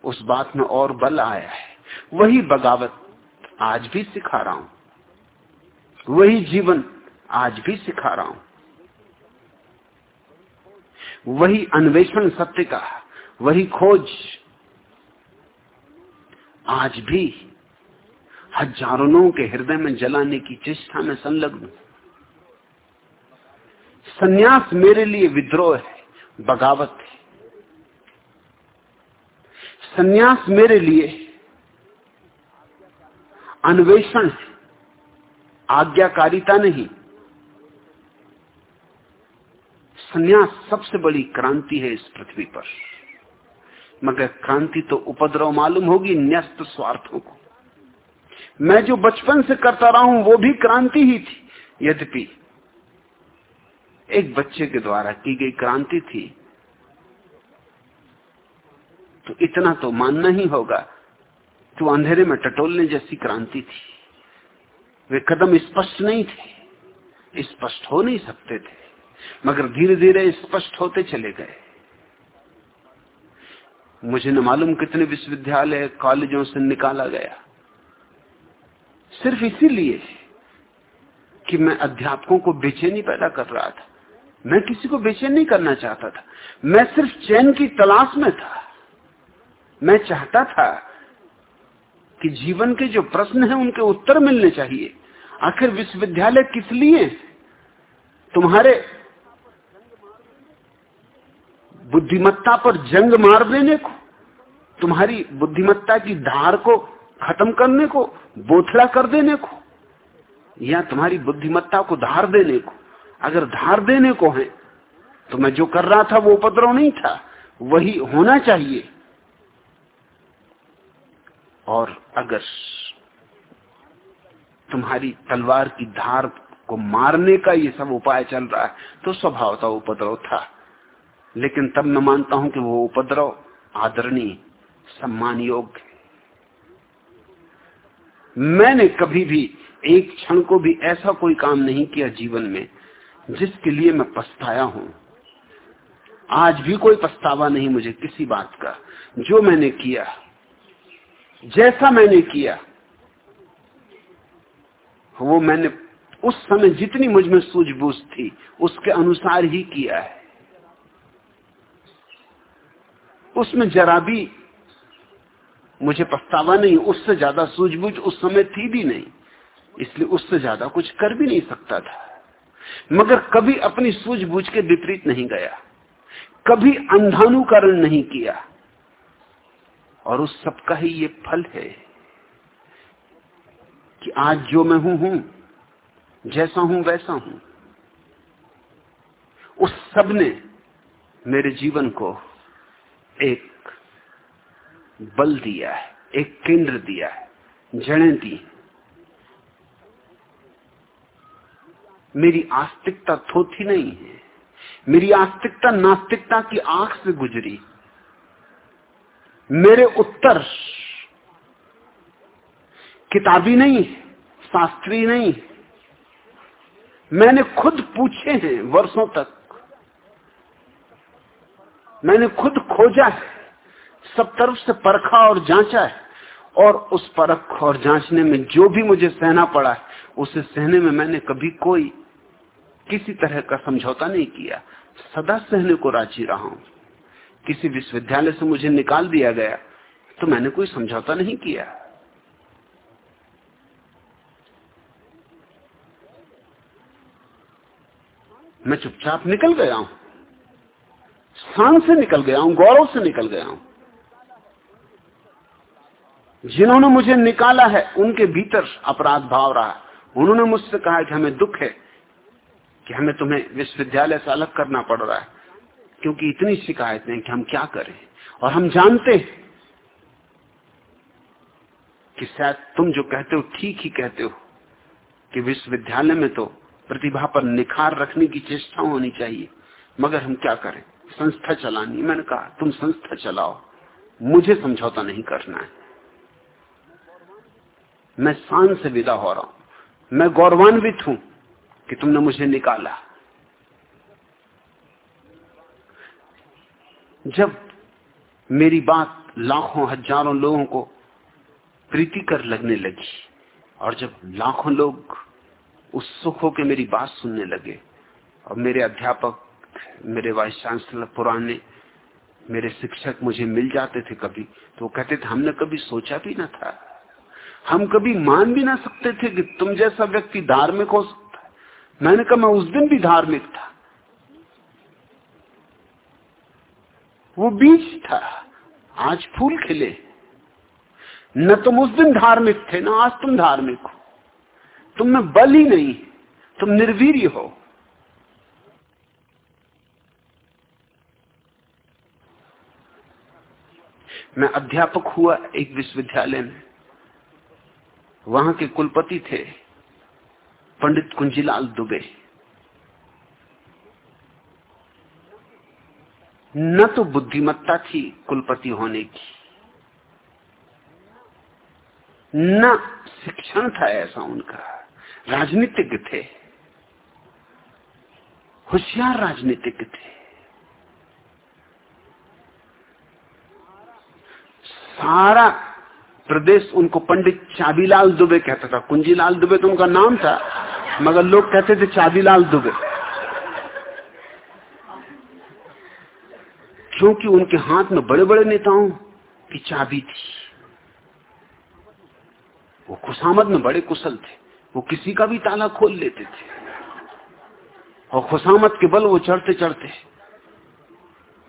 उस बात में और बल आया है। वही बगावत आज भी सिखा रहा हूँ। वही जीवन आज भी सिखा रहा हूँ। वही अन्वेषण सत्य का, वही खोज। आज भी हज़ारों लोगों के हृदय में जलाने की चेष्टा में संलग्न। सन्यास मेरे लिए विद्रोह है, बगावत है। सन्यास मेरे लिए अन्वेषण है, आज्ञाकारिता नहीं। सन्यास सबसे बड़ी क्रांति है इस पृथ्वी पर। मगर क्रांति तो उपद्रव मालूम होगी, न्यस्त स्वार्थों को। मैं जो बचपन से करता रहा हूँ, वो भी क्रांति ही थी। यद्यपि एक बच्चे के द्वारा की गई क्रांति थी तो इतना तो मानना ही होगा तो अंधेरे में टटोलने जैसी क्रांति थी। वे कदम स्पष्ट नहीं थे, स्पष्ट हो नहीं सकते थे। मगर धीरे धीरे स्पष्ट होते चले गए। मुझे न मालूम कितने विश्वविद्यालय कॉलेजों से निकाला गया। सिर्फ़ इसीलिए कि मैं अध्यापकों को बेचैनी पैदा कर रहा था। मैं किसी को बेचैन नहीं करना चाहता था। मैं सिर्फ़ चैन की तलाश में था। मैं चाहता था कि जीवन के जो प्रश्न हैं उनके उत्तर मिलने चाहिए। आखिर विश्वविद्यालय किस लिए? तुम्हारे बुद्धिमत्ता पर जंग मार देने को, तुम्हारी बुद्धिमत्ता की धार को खत्म करने को बोथड़ा कर देने को, या तुम्हारी बुद्धिमत्ता को धार देने को। अगर धार देने को है तो मैं जो कर रहा था वो उपद्रव नहीं था, वही होना चाहिए। और अगर तुम्हारी तलवार की धार को मारने का ये सब उपाय चल रहा है तो स्वभावता उपद्रव था। लेकिन तब मैं मानता हूँ कि वो उपद्रव आदरणीय सम्मान योग्य मैंने कभी भी एक क्षण को भी ऐसा कोई काम नहीं किया जीवन में जिसके लिए मैं पछताया हूँ। आज भी कोई पछतावा नहीं मुझे किसी बात का। जो मैंने किया, जैसा मैंने किया, वो मैंने उस समय जितनी मुझमें सूझबूझ थी, उसके अनुसार ही किया है। उसमें जरा भी मुझे पछतावा नहीं, उससे ज़्यादा सूझबूझ उस समय थी भी नहीं, इसलिए उससे ज़्यादा कुछ कर भी नहीं सकता था। मगर कभी अपनी सूझबूझ के विपरीत नहीं गया, कभी अंधानुकरण नहीं किया, और उस सबका ही ये फल है कि आज जो मैं हूँ हूँ, जैसा हूँ, वैसा हूँ। उस सबने मेरे जीवन को एक बल दिया है, एक केंद्र दिया है, जड़ें दी मेरी आस्तिकता थोथी नहीं है। मेरी आस्तिकता नास्तिकता की आँख से गुजरी। मेरे उत्तर किताबी नहीं शास्त्रीय नहीं मैंने खुद पूछे हैं वर्षों तक मैंने खुद खोजा है। सब तरफ़ से परखा और जांचा है। और उस परख और जांचने में जो भी मुझे सहना पड़ा है, उसे सहने में मैंने कभी कोई, किसी तरह का समझौता नहीं किया। सदा सहने को राज़ी रहा हूँ। किसी विश्वविद्यालय से मुझे निकाल दिया गया तो मैंने कोई समझौता नहीं किया। मैं चुपचाप निकल गया हूँ। शान से निकल गया हूँ, गौरव से निकल गया हूँ। जिन्होंने मुझे निकाला है, उनके भीतर अपराध भाव रहा उन्होंने मुझसे कहा कि हमें दुख है कि हमें तुम्हें विश्वविद्यालय से अलग करना पड़ रहा है, क्योंकि इतनी शिकायतें कि हम क्या करें। और हम जानते हैं कि शायद तुम जो कहते हो, ठीक ही कहते हो कि विश्वविद्यालय में तो प्रतिभा पर निखार रखने की चेष्टा होनी चाहिए, मगर हम क्या करें? संस्था चलानी। मैंने कहा, तुम संस्था चलाओ। मुझे समझौता नहीं करना है। मैं शान से विदा हो रहा हूँ। मैं गौरवान्वित हूँ कि तुमने मुझे निकाला। जब मेरी बात लाखों, हज़ारों लोगों को प्रीतिकर लगने लगी और जब लाखों लोग उत्सुक होकर मेरी बात सुनने लगे और मेरे अध्यापक मेरे वाइस चांसलर पुराने, मेरे शिक्षक मुझे मिल जाते थे कभी तो कहते थे, हमने कभी सोचा भी ना था। हम कभी मान भी ना सकते थे कि तुम जैसा व्यक्ति धार्मिक हो सकता है। मैंने कहा, मैं उस दिन भी धार्मिक था। वो बीज था। आज फूल खिले। न तुम उस दिन धार्मिक थे, ना आज तुम धार्मिक हो। तुम में बल ही नहीं। तुम निर्वीर हो। मैं अध्यापक हुआ एक विश्वविद्यालय में। वहाँ के कुलपति थे पंडित कुंजीलाल दुबे। न तो बुद्धिमत्ता थी कुलपति होने की। न शिक्षण था ऐसा उनका। राजनीतिज्ञ थे। होशियार राजनीतिज्ञ थे। सारा प्रदेश उनको पंडित चाबीलाल दुबे कहता था। कुंजीलाल दुबे तो उनका नाम था, मगर लोग कहते थे चाबीलाल दुबे। क्योंकि उनके हाथ में बड़े बड़े नेताओं की चाबी थी। वो खुशामद में बड़े कुशल थे। वो किसी का भी ताला खोल लेते थे। और खुशामद के बल वो चढ़ते चढ़ते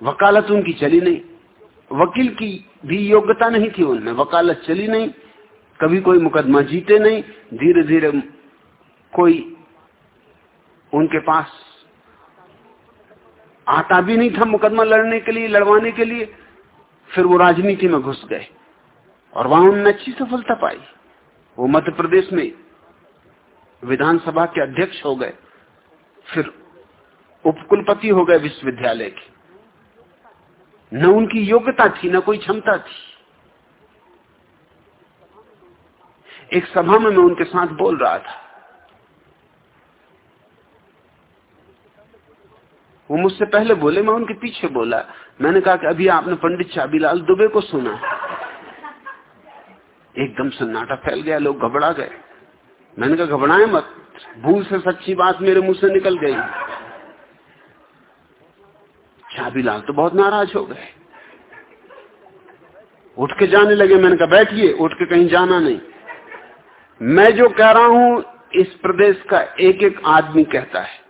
वकालत उनकी चली नहीं। वकील की भी योग्यता नहीं थी उनमें। वकालत चली नहीं, कभी कोई मुकदमा जीते नहीं धीरे धीरे कोई उनके पास आता भी नहीं था मुकदमा लड़ने के लिए, लड़वाने के लिए, फिर वो राजनीति में घुस गए। और वहाँ उन्होंने अच्छी सफलता पाई। वो मध्य प्रदेश में विधानसभा के अध्यक्ष हो गए, फिर उपकुलपति हो गए विश्वविद्यालय के। न उनकी योग्यता थी, न कोई क्षमता थी। एक सभा में मैं उनके साथ बोल रहा था। वो मुझसे पहले बोले, मैं उनके पीछे बोला। मैंने कहा कि अभी आपने पंडित चाबीलाल दुबे को सुना। एकदम सन्नाटा फैल गया, लोग घबरा गए। मैंने कहा, घबराए मत, भूल से सच्ची बात मेरे मुँह से निकल गई। चाबीलाल तो बहुत नाराज़ हो गए। उठ के जाने लगे, मैंने कहा, बैठिए, उठ के कहीं जाना नहीं। मैं जो कह रहा हूँ, इस प्रदेश का एक एक आदमी कहता है।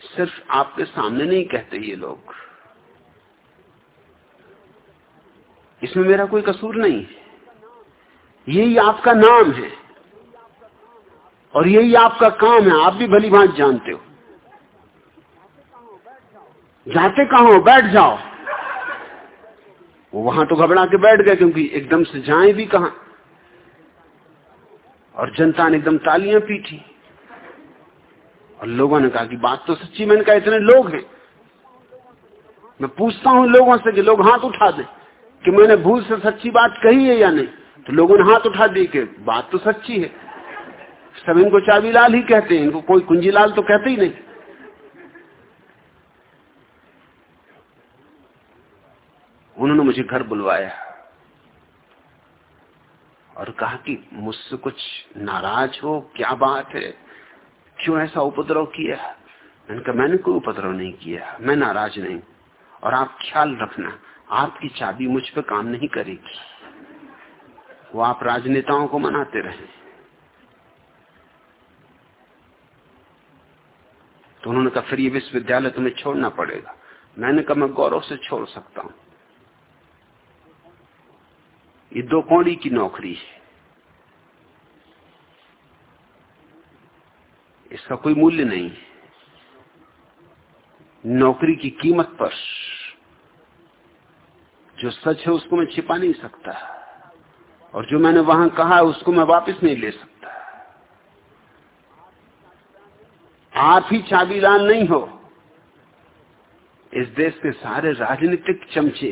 सिर्फ़ आपके सामने नहीं कहते ये लोग। इसमें मेरा कोई कसूर नहीं है। यही आपका नाम है। और यही आपका काम है। आप भी भली भांत जानते हो। जाते कहा हो? बैठ जाओ। वो वहाँ तो घबरा के बैठ गए क्योंकि एकदम से जाए भी कहा? और जनता ने एकदम तालियाँ पीटी और लोगों ने कहा कि बात तो सच्ची, मैंने कहा, इतने लोग हैं। मैं पूछता हूँ लोगों से कि लोग हाथ उठा दे कि मैंने भूल से सच्ची बात कही है या नहीं? तो लोगों ने हाथ उठा दी कि बात तो सच्ची है। सब इनको चाबीलाल ही कहते हैं, इनको कोई कुंजीलाल तो कहते ही नहीं। उन्होंने मुझे घर बुलवाया और कहा कि मुझसे कुछ नाराज़ हो, क्या बात है? क्यों ऐसा उपद्रव किया? मैंने कहा, मैंने कोई उपद्रव नहीं किया, मैं नाराज़ नहीं। और आप ख्याल रखना, आपकी चाबी मुझ पर काम नहीं करेगी। वो आप राजनेताओं को मनाते रहे। तो उन्होंने कहा, फिर ये विश्वविद्यालय तुम्हें छोड़ना पड़ेगा। मैंने कहा, मैं गौरव से छोड़ सकता हूँ। ये दो कौड़ी की नौकरी है। इसका कोई मूल्य नहीं नौकरी की कीमत पर जो सच है उसको मैं छिपा नहीं सकता और जो मैंने वहाँ कहा है उसको मैं वापस नहीं ले सकता। आप ही चाबीलाल नहीं हो। इस देश के सारे राजनीतिक चमचे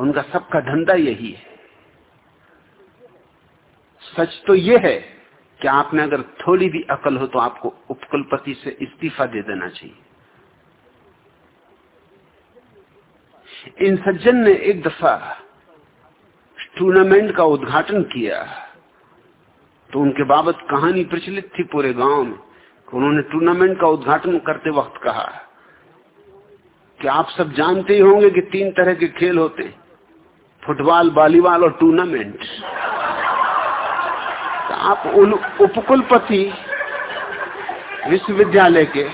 उनका सबका धंधा यही है। सच तो यह है कि आपने अगर थोड़ी भी अकल हो तो आपको उपकुलपति से इस्तीफा दे देना चाहिए। इन सज्जन ने एक दफ़ा टूर्नामेंट का उद्घाटन किया तो उनके बाबत कहानी प्रचलित थी पूरे गाँव में उन्होंने टूर्नामेंट का उद्घाटन करते वक्त कहा, कि आप सब जानते ही होंगे कि तीन तरह के खेल होते हैं। फुटबॉल, वॉलीबॉल और टूर्नामेंट। तो आप उन उपकुलपति विश्वविद्यालय के।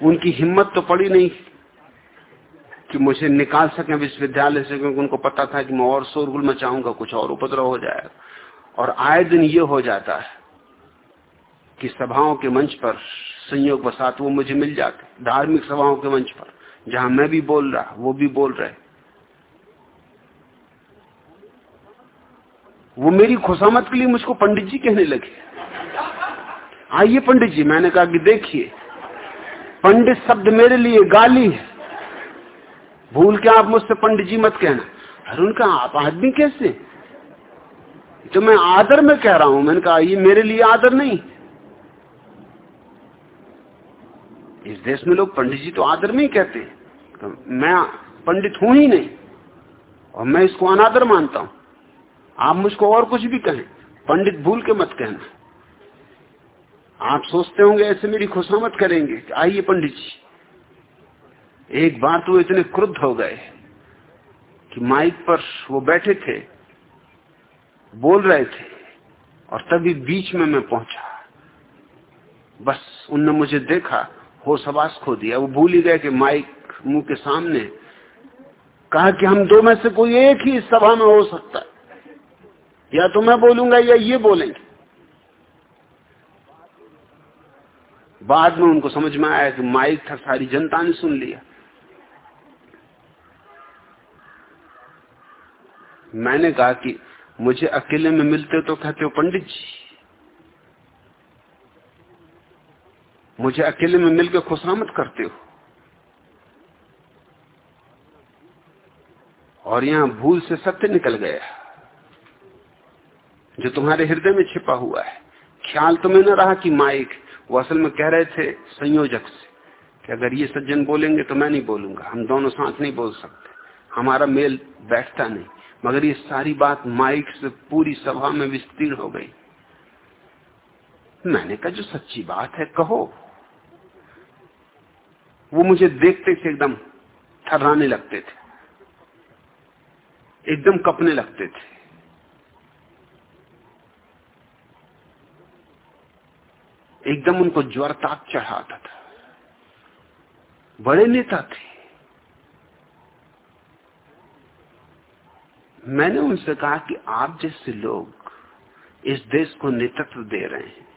उनकी हिम्मत तो पड़ी नहीं कि मुझे निकाल सके विश्वविद्यालय से, क्योंकि उनको पता था कि मैं और शोरगुल मचाऊँगा, कुछ और उपद्रव हो जाएगा। और आए दिन ये हो जाता है कि सभाओं के मंच पर संयोग वसात वो मुझे मिल जाते, धार्मिक सभाओं के मंच पर, जहाँ मैं भी बोल रहा, वो भी बोल रहे। वो मेरी खुशामत के लिए मुझको पंडित जी कहने लगे। आइए पंडित जी, मैंने कहा कि देखिए, पंडित शब्द मेरे लिए गाली है। भूल के आप मुझसे पंडित जी मत कहना। अरे उनका, आप आदमी कैसे? तो मैं आदर में कह रहा हूँ, मैंने कहा, ये मेरे लिए आदर नहीं इस देश में लोग पंडित जी तो आदर में ही। कहते तो मैं पंडित हूँ ही नहीं, और मैं इसको अनादर मानता हूँ। आप मुझको और कुछ भी कहें, पंडित भूल के मत कहना। आप सोचते होंगे ऐसे मेरी खुशामत करेंगे आइए पंडित जी। एक बार तो इतने क्रुद्ध हो गए कि माइक पर वो बैठे थे, बोल रहे थे, और तभी बीच में मैं पहुँचा। बस उनने मुझे देखा हो सवास खो दिया। वो भूल ही गए कि माइक मुँह के सामने। कहा कि हम दो में से कोई एक ही सभा में हो सकता है। या तो मैं बोलूँगा या ये बोलेंगे। बाद में उनको समझ में आया कि माइक था, सारी जनता ने सुन लिया। मैंने कहा कि मुझे अकेले में मिलते तो कहते हो पंडित जी। मुझे अकेले में मिलकर खुशामत करते हो। और यहाँ भूल से सत्य निकल गया जो तुम्हारे हृदय में छिपा हुआ है। ख्याल तुम्हें न रहा कि माइक, वो असल में कह रहे थे संयोजक से कि अगर ये सज्जन बोलेंगे तो मैं नहीं बोलूँगा, हम दोनों साथ नहीं बोल सकते, हमारा मेल बैठता नहीं। मगर ये सारी बात माइक से पूरी सभा में विस्तीर्ण हो गई। मैंने कहा, जो सच्ची बात है, कहो। वो मुझे देखते थे एकदम थर्राने लगते थे। एकदम कपने लगते थे। एकदम उनको ज्वर ताक चढ़ाता था। बड़े नेता थे। मैंने उनसे कहा कि आप जैसे लोग इस देश को नेतृत्व दे रहे हैं,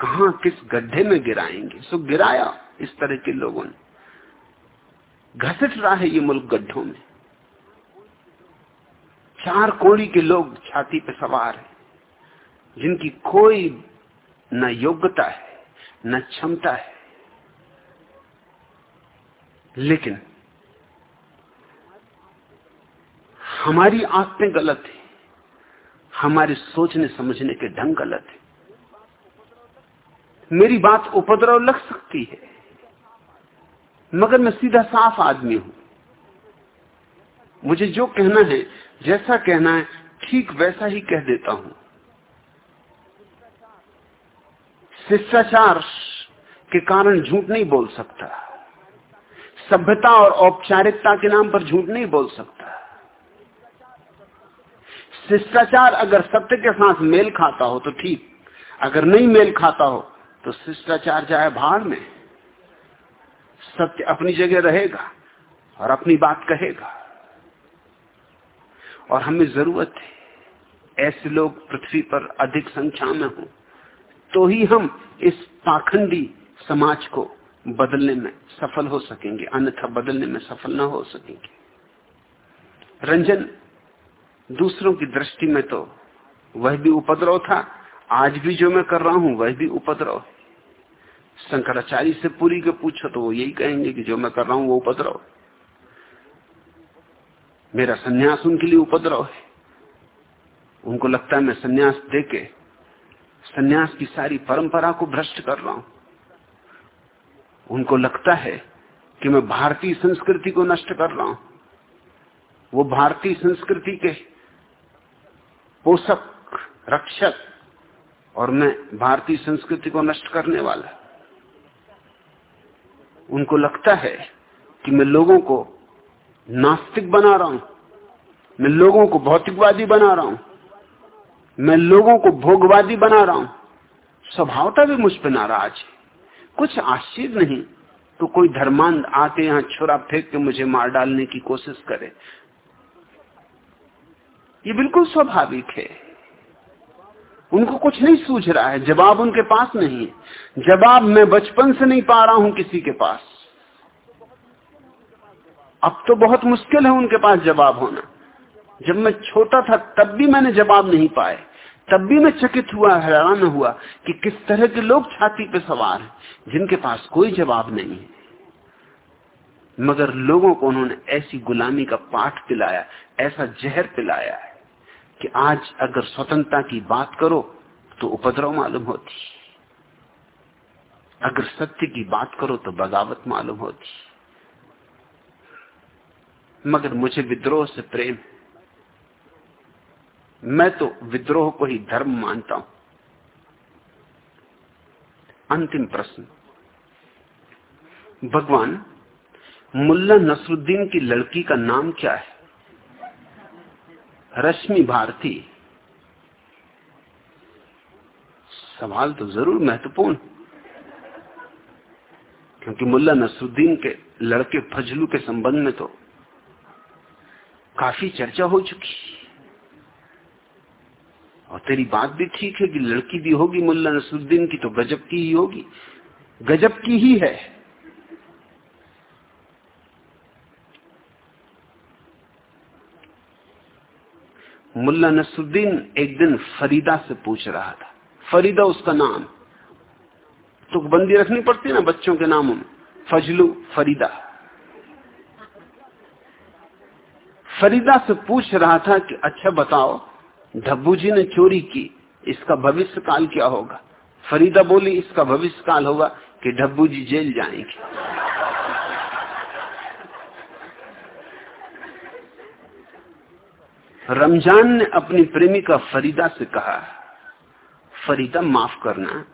कहा किस गड्ढे में गिराएँगे? सो गिराया। इस तरह के लोगों ने। घसीट रहा है ये मुल्क गड्ढों में। चार कोड़ी के लोग छाती पे सवार हैं, जिनकी कोई न योग्यता है, न क्षमता है। लेकिन हमारी आदतें गलत है, हमारे सोचने समझने के ढंग गलत है। मेरी बात उपद्रव लग सकती है मगर मैं सीधा साफ़ आदमी हूँ। मुझे जो कहना है, जैसा कहना है, ठीक वैसा ही कह देता हूँ। शिष्टाचार के कारण झूठ नहीं बोल सकता। सभ्यता और औपचारिकता के नाम पर झूठ नहीं बोल सकता। शिष्टाचार अगर सत्य के साथ मेल खाता हो तो ठीक, अगर नहीं मेल खाता हो तो शिष्टाचार जाए भाड़ में। सत्य अपनी जगह रहेगा और अपनी बात कहेगा। और हमें ज़रूरत है, ऐसे लोग पृथ्वी पर अधिक संख्या में हो तो ही हम इस पाखंडी समाज को बदलने में सफल हो सकेंगे, अन्यथा बदलने में सफल ना हो सकेंगे। रंजन, दूसरों की दृष्टि में तो वह भी उपद्रव था, आज भी जो मैं कर रहा हूँ वह भी उपद्रव है। शंकराचार्य से पूरी के पूछो तो वो यही कहेंगे कि जो मैं कर रहा हूँ वो उपद्रव मेरा सन्यास उनके लिए उपद्रव है। उनको लगता है मैं सन्यास देके, सन्यास की सारी परंपरा को भ्रष्ट कर रहा हूँ। उनको लगता है कि मैं भारतीय संस्कृति को नष्ट कर रहा हूँ। वो भारतीय संस्कृति के पोषक, रक्षक और मैं भारतीय संस्कृति को नष्ट करने वाला उनको लगता है कि मैं लोगों को नास्तिक बना रहा हूँ। मैं लोगों को भौतिकवादी बना रहा हूँ। मैं लोगों को भोगवादी बना रहा हूँ। स्वभावता भी मुझ पर नाराज़ है। कुछ आश्चर्य नहीं तो कोई धर्मांध आके यहाँ छुरा फेंक के मुझे मार डालने की कोशिश करे। ये बिल्कुल स्वाभाविक है। उनको कुछ नहीं सूझ रहा है, जवाब उनके पास नहीं है। जवाब मैं बचपन से नहीं पा रहा हूँ किसी के पास। अब तो बहुत मुश्किल है उनके पास जवाब होना। जब मैं छोटा था, तब भी मैंने जवाब नहीं पाए। तब भी मैं चकित हुआ, हैरान हुआ कि किस तरह के लोग छाती पे सवार हैं, जिनके पास कोई जवाब नहीं है। मगर लोगों को उन्होंने ऐसी गुलामी का पाठ पिलाया, ऐसा जहर पिलाया है। कि आज अगर स्वतंत्रता की बात करो तो उपद्रव मालूम होती। अगर सत्य की बात करो तो बगावत मालूम होती। मगर मुझे विद्रोह से प्रेम। मैं तो विद्रोह को ही धर्म मानता हूँ। अंतिम प्रश्न। भगवान, मुल्ला नसरुद्दीन की लड़की का नाम क्या है? रश्मि भारती। सवाल तो ज़रूर महत्वपूर्ण। क्योंकि मुल्ला नसरुद्दीन के लड़के फजलू के संबंध में तो काफ़ी चर्चा हो चुकी। और तेरी बात भी ठीक है कि लड़की भी होगी मुल्ला नसरुद्दीन की तो गजब की ही होगी। गजब की ही है। मुल्ला नसरुद्दीन एक दिन फरीदा से पूछ रहा था। फरीदा उसका नाम। तो बंदी रखनी पड़ती ना बच्चों के नामों में। फजलू फरीदा। फरीदा से पूछ रहा था कि अच्छा बताओ धब्बू जी ने चोरी की, इसका भविष्य काल क्या होगा? फरीदा बोली, इसका भविष्य काल होगा कि ढब्बू जी जेल जाएँगे। रमज़ान ने अपनी प्रेमिका फरीदा से कहा, फरीदा माफ़ करना,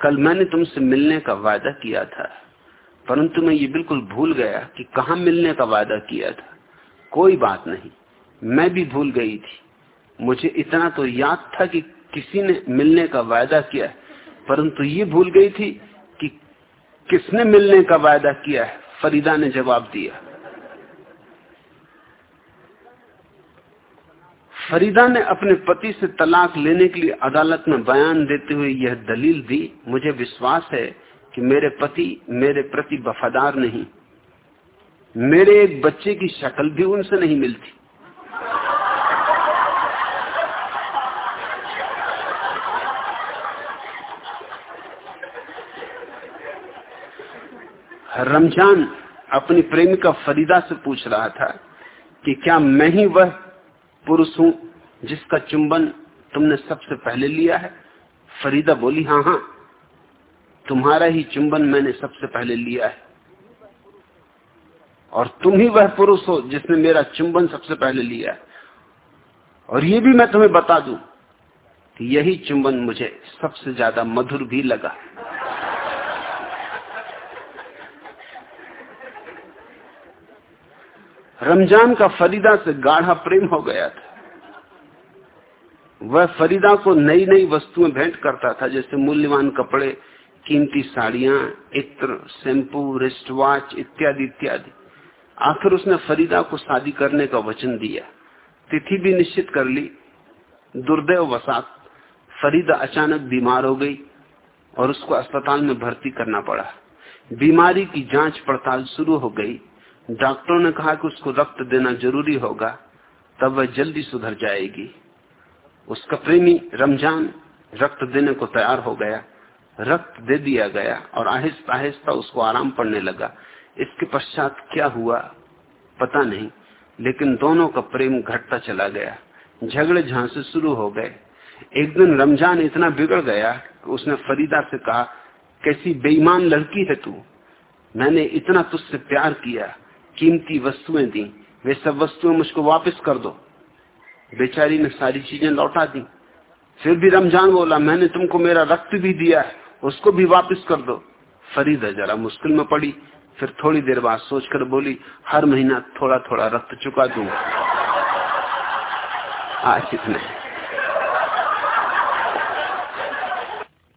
कल मैंने तुमसे मिलने का वादा किया था, परंतु मैं ये बिल्कुल भूल गया कि कहा मिलने का वादा किया था। कोई बात नहीं, मैं भी भूल गई थी। मुझे इतना तो याद था कि किसी ने मिलने का वायदा किया, परंतु ये भूल गई थी कि किसने मिलने का वायदा किया है, फरीदा ने जवाब दिया। फरीदा ने अपने पति से तलाक लेने के लिए अदालत में बयान देते हुए यह दलील दी, मुझे विश्वास है कि मेरे पति मेरे प्रति वफादार नहीं। मेरे एक बच्चे की शक्ल भी उनसे नहीं मिलती। रमज़ान अपनी प्रेमिका फरीदा से पूछ रहा था कि क्या मैं ही वह पुरुष हूँ, जिसका चुंबन तुमने सबसे पहले लिया है। फरीदा बोली हाँ हाँ तुम्हारा ही चुंबन मैंने सबसे पहले लिया है। और तुम ही वह पुरुष हो, जिसने मेरा चुंबन सबसे पहले लिया है। और ये भी मैं तुम्हें बता दूँ कि यही चुंबन मुझे सबसे ज़्यादा मधुर भी लगा रमज़ान का फरीदा से गाढ़ा प्रेम हो गया था। वह फरीदा को नई नई वस्तुएँ भेंट करता था, जैसे मूल्यवान कपड़े, कीमती साड़ियाँ, इत्र, शैम्पू रिस्ट वॉच इत्यादि इत्यादि। आखिर उसने फरीदा को शादी करने का वचन दिया। तिथि भी निश्चित कर ली। दुर्दैव वसात। फरीदा अचानक बीमार हो गई और उसको अस्पताल में भर्ती करना पड़ा। बीमारी की जाँच पड़ताल शुरू हो गई। डॉक्टरों ने कहा कि उसको रक्त देना ज़रूरी होगा, तब वह जल्दी सुधर जाएगी। उसका प्रेमी रमज़ान रक्त देने को तैयार हो गया। रक्त दे दिया गया और आहिस्ता आहिस्ता उसको आराम पड़ने लगा। इसके पश्चात क्या हुआ पता नहीं, लेकिन दोनों का प्रेम घटता चला गया। झगड़े झांसे शुरू हो गए। एक दिन रमज़ान इतना बिगड़ गया कि उसने फरीदा से कहा, कैसी बेईमान लड़की है तू। मैंने इतना तुझसे प्यार किया कीमती वस्तुएँ दी। वे सब वस्तुएँ मुझको वापस कर दो। बेचारी ने सारी चीज़ें लौटा दी। फिर भी रमज़ान बोला, मैंने तुमको मेरा रक्त भी दिया है, उसको भी वापस कर दो। फरीदा जरा मुश्किल में पड़ी। फिर थोड़ी देर बाद सोचकर बोली, हर महीना थोड़ा थोड़ा रक्त चुका दूँगा। आज इतने।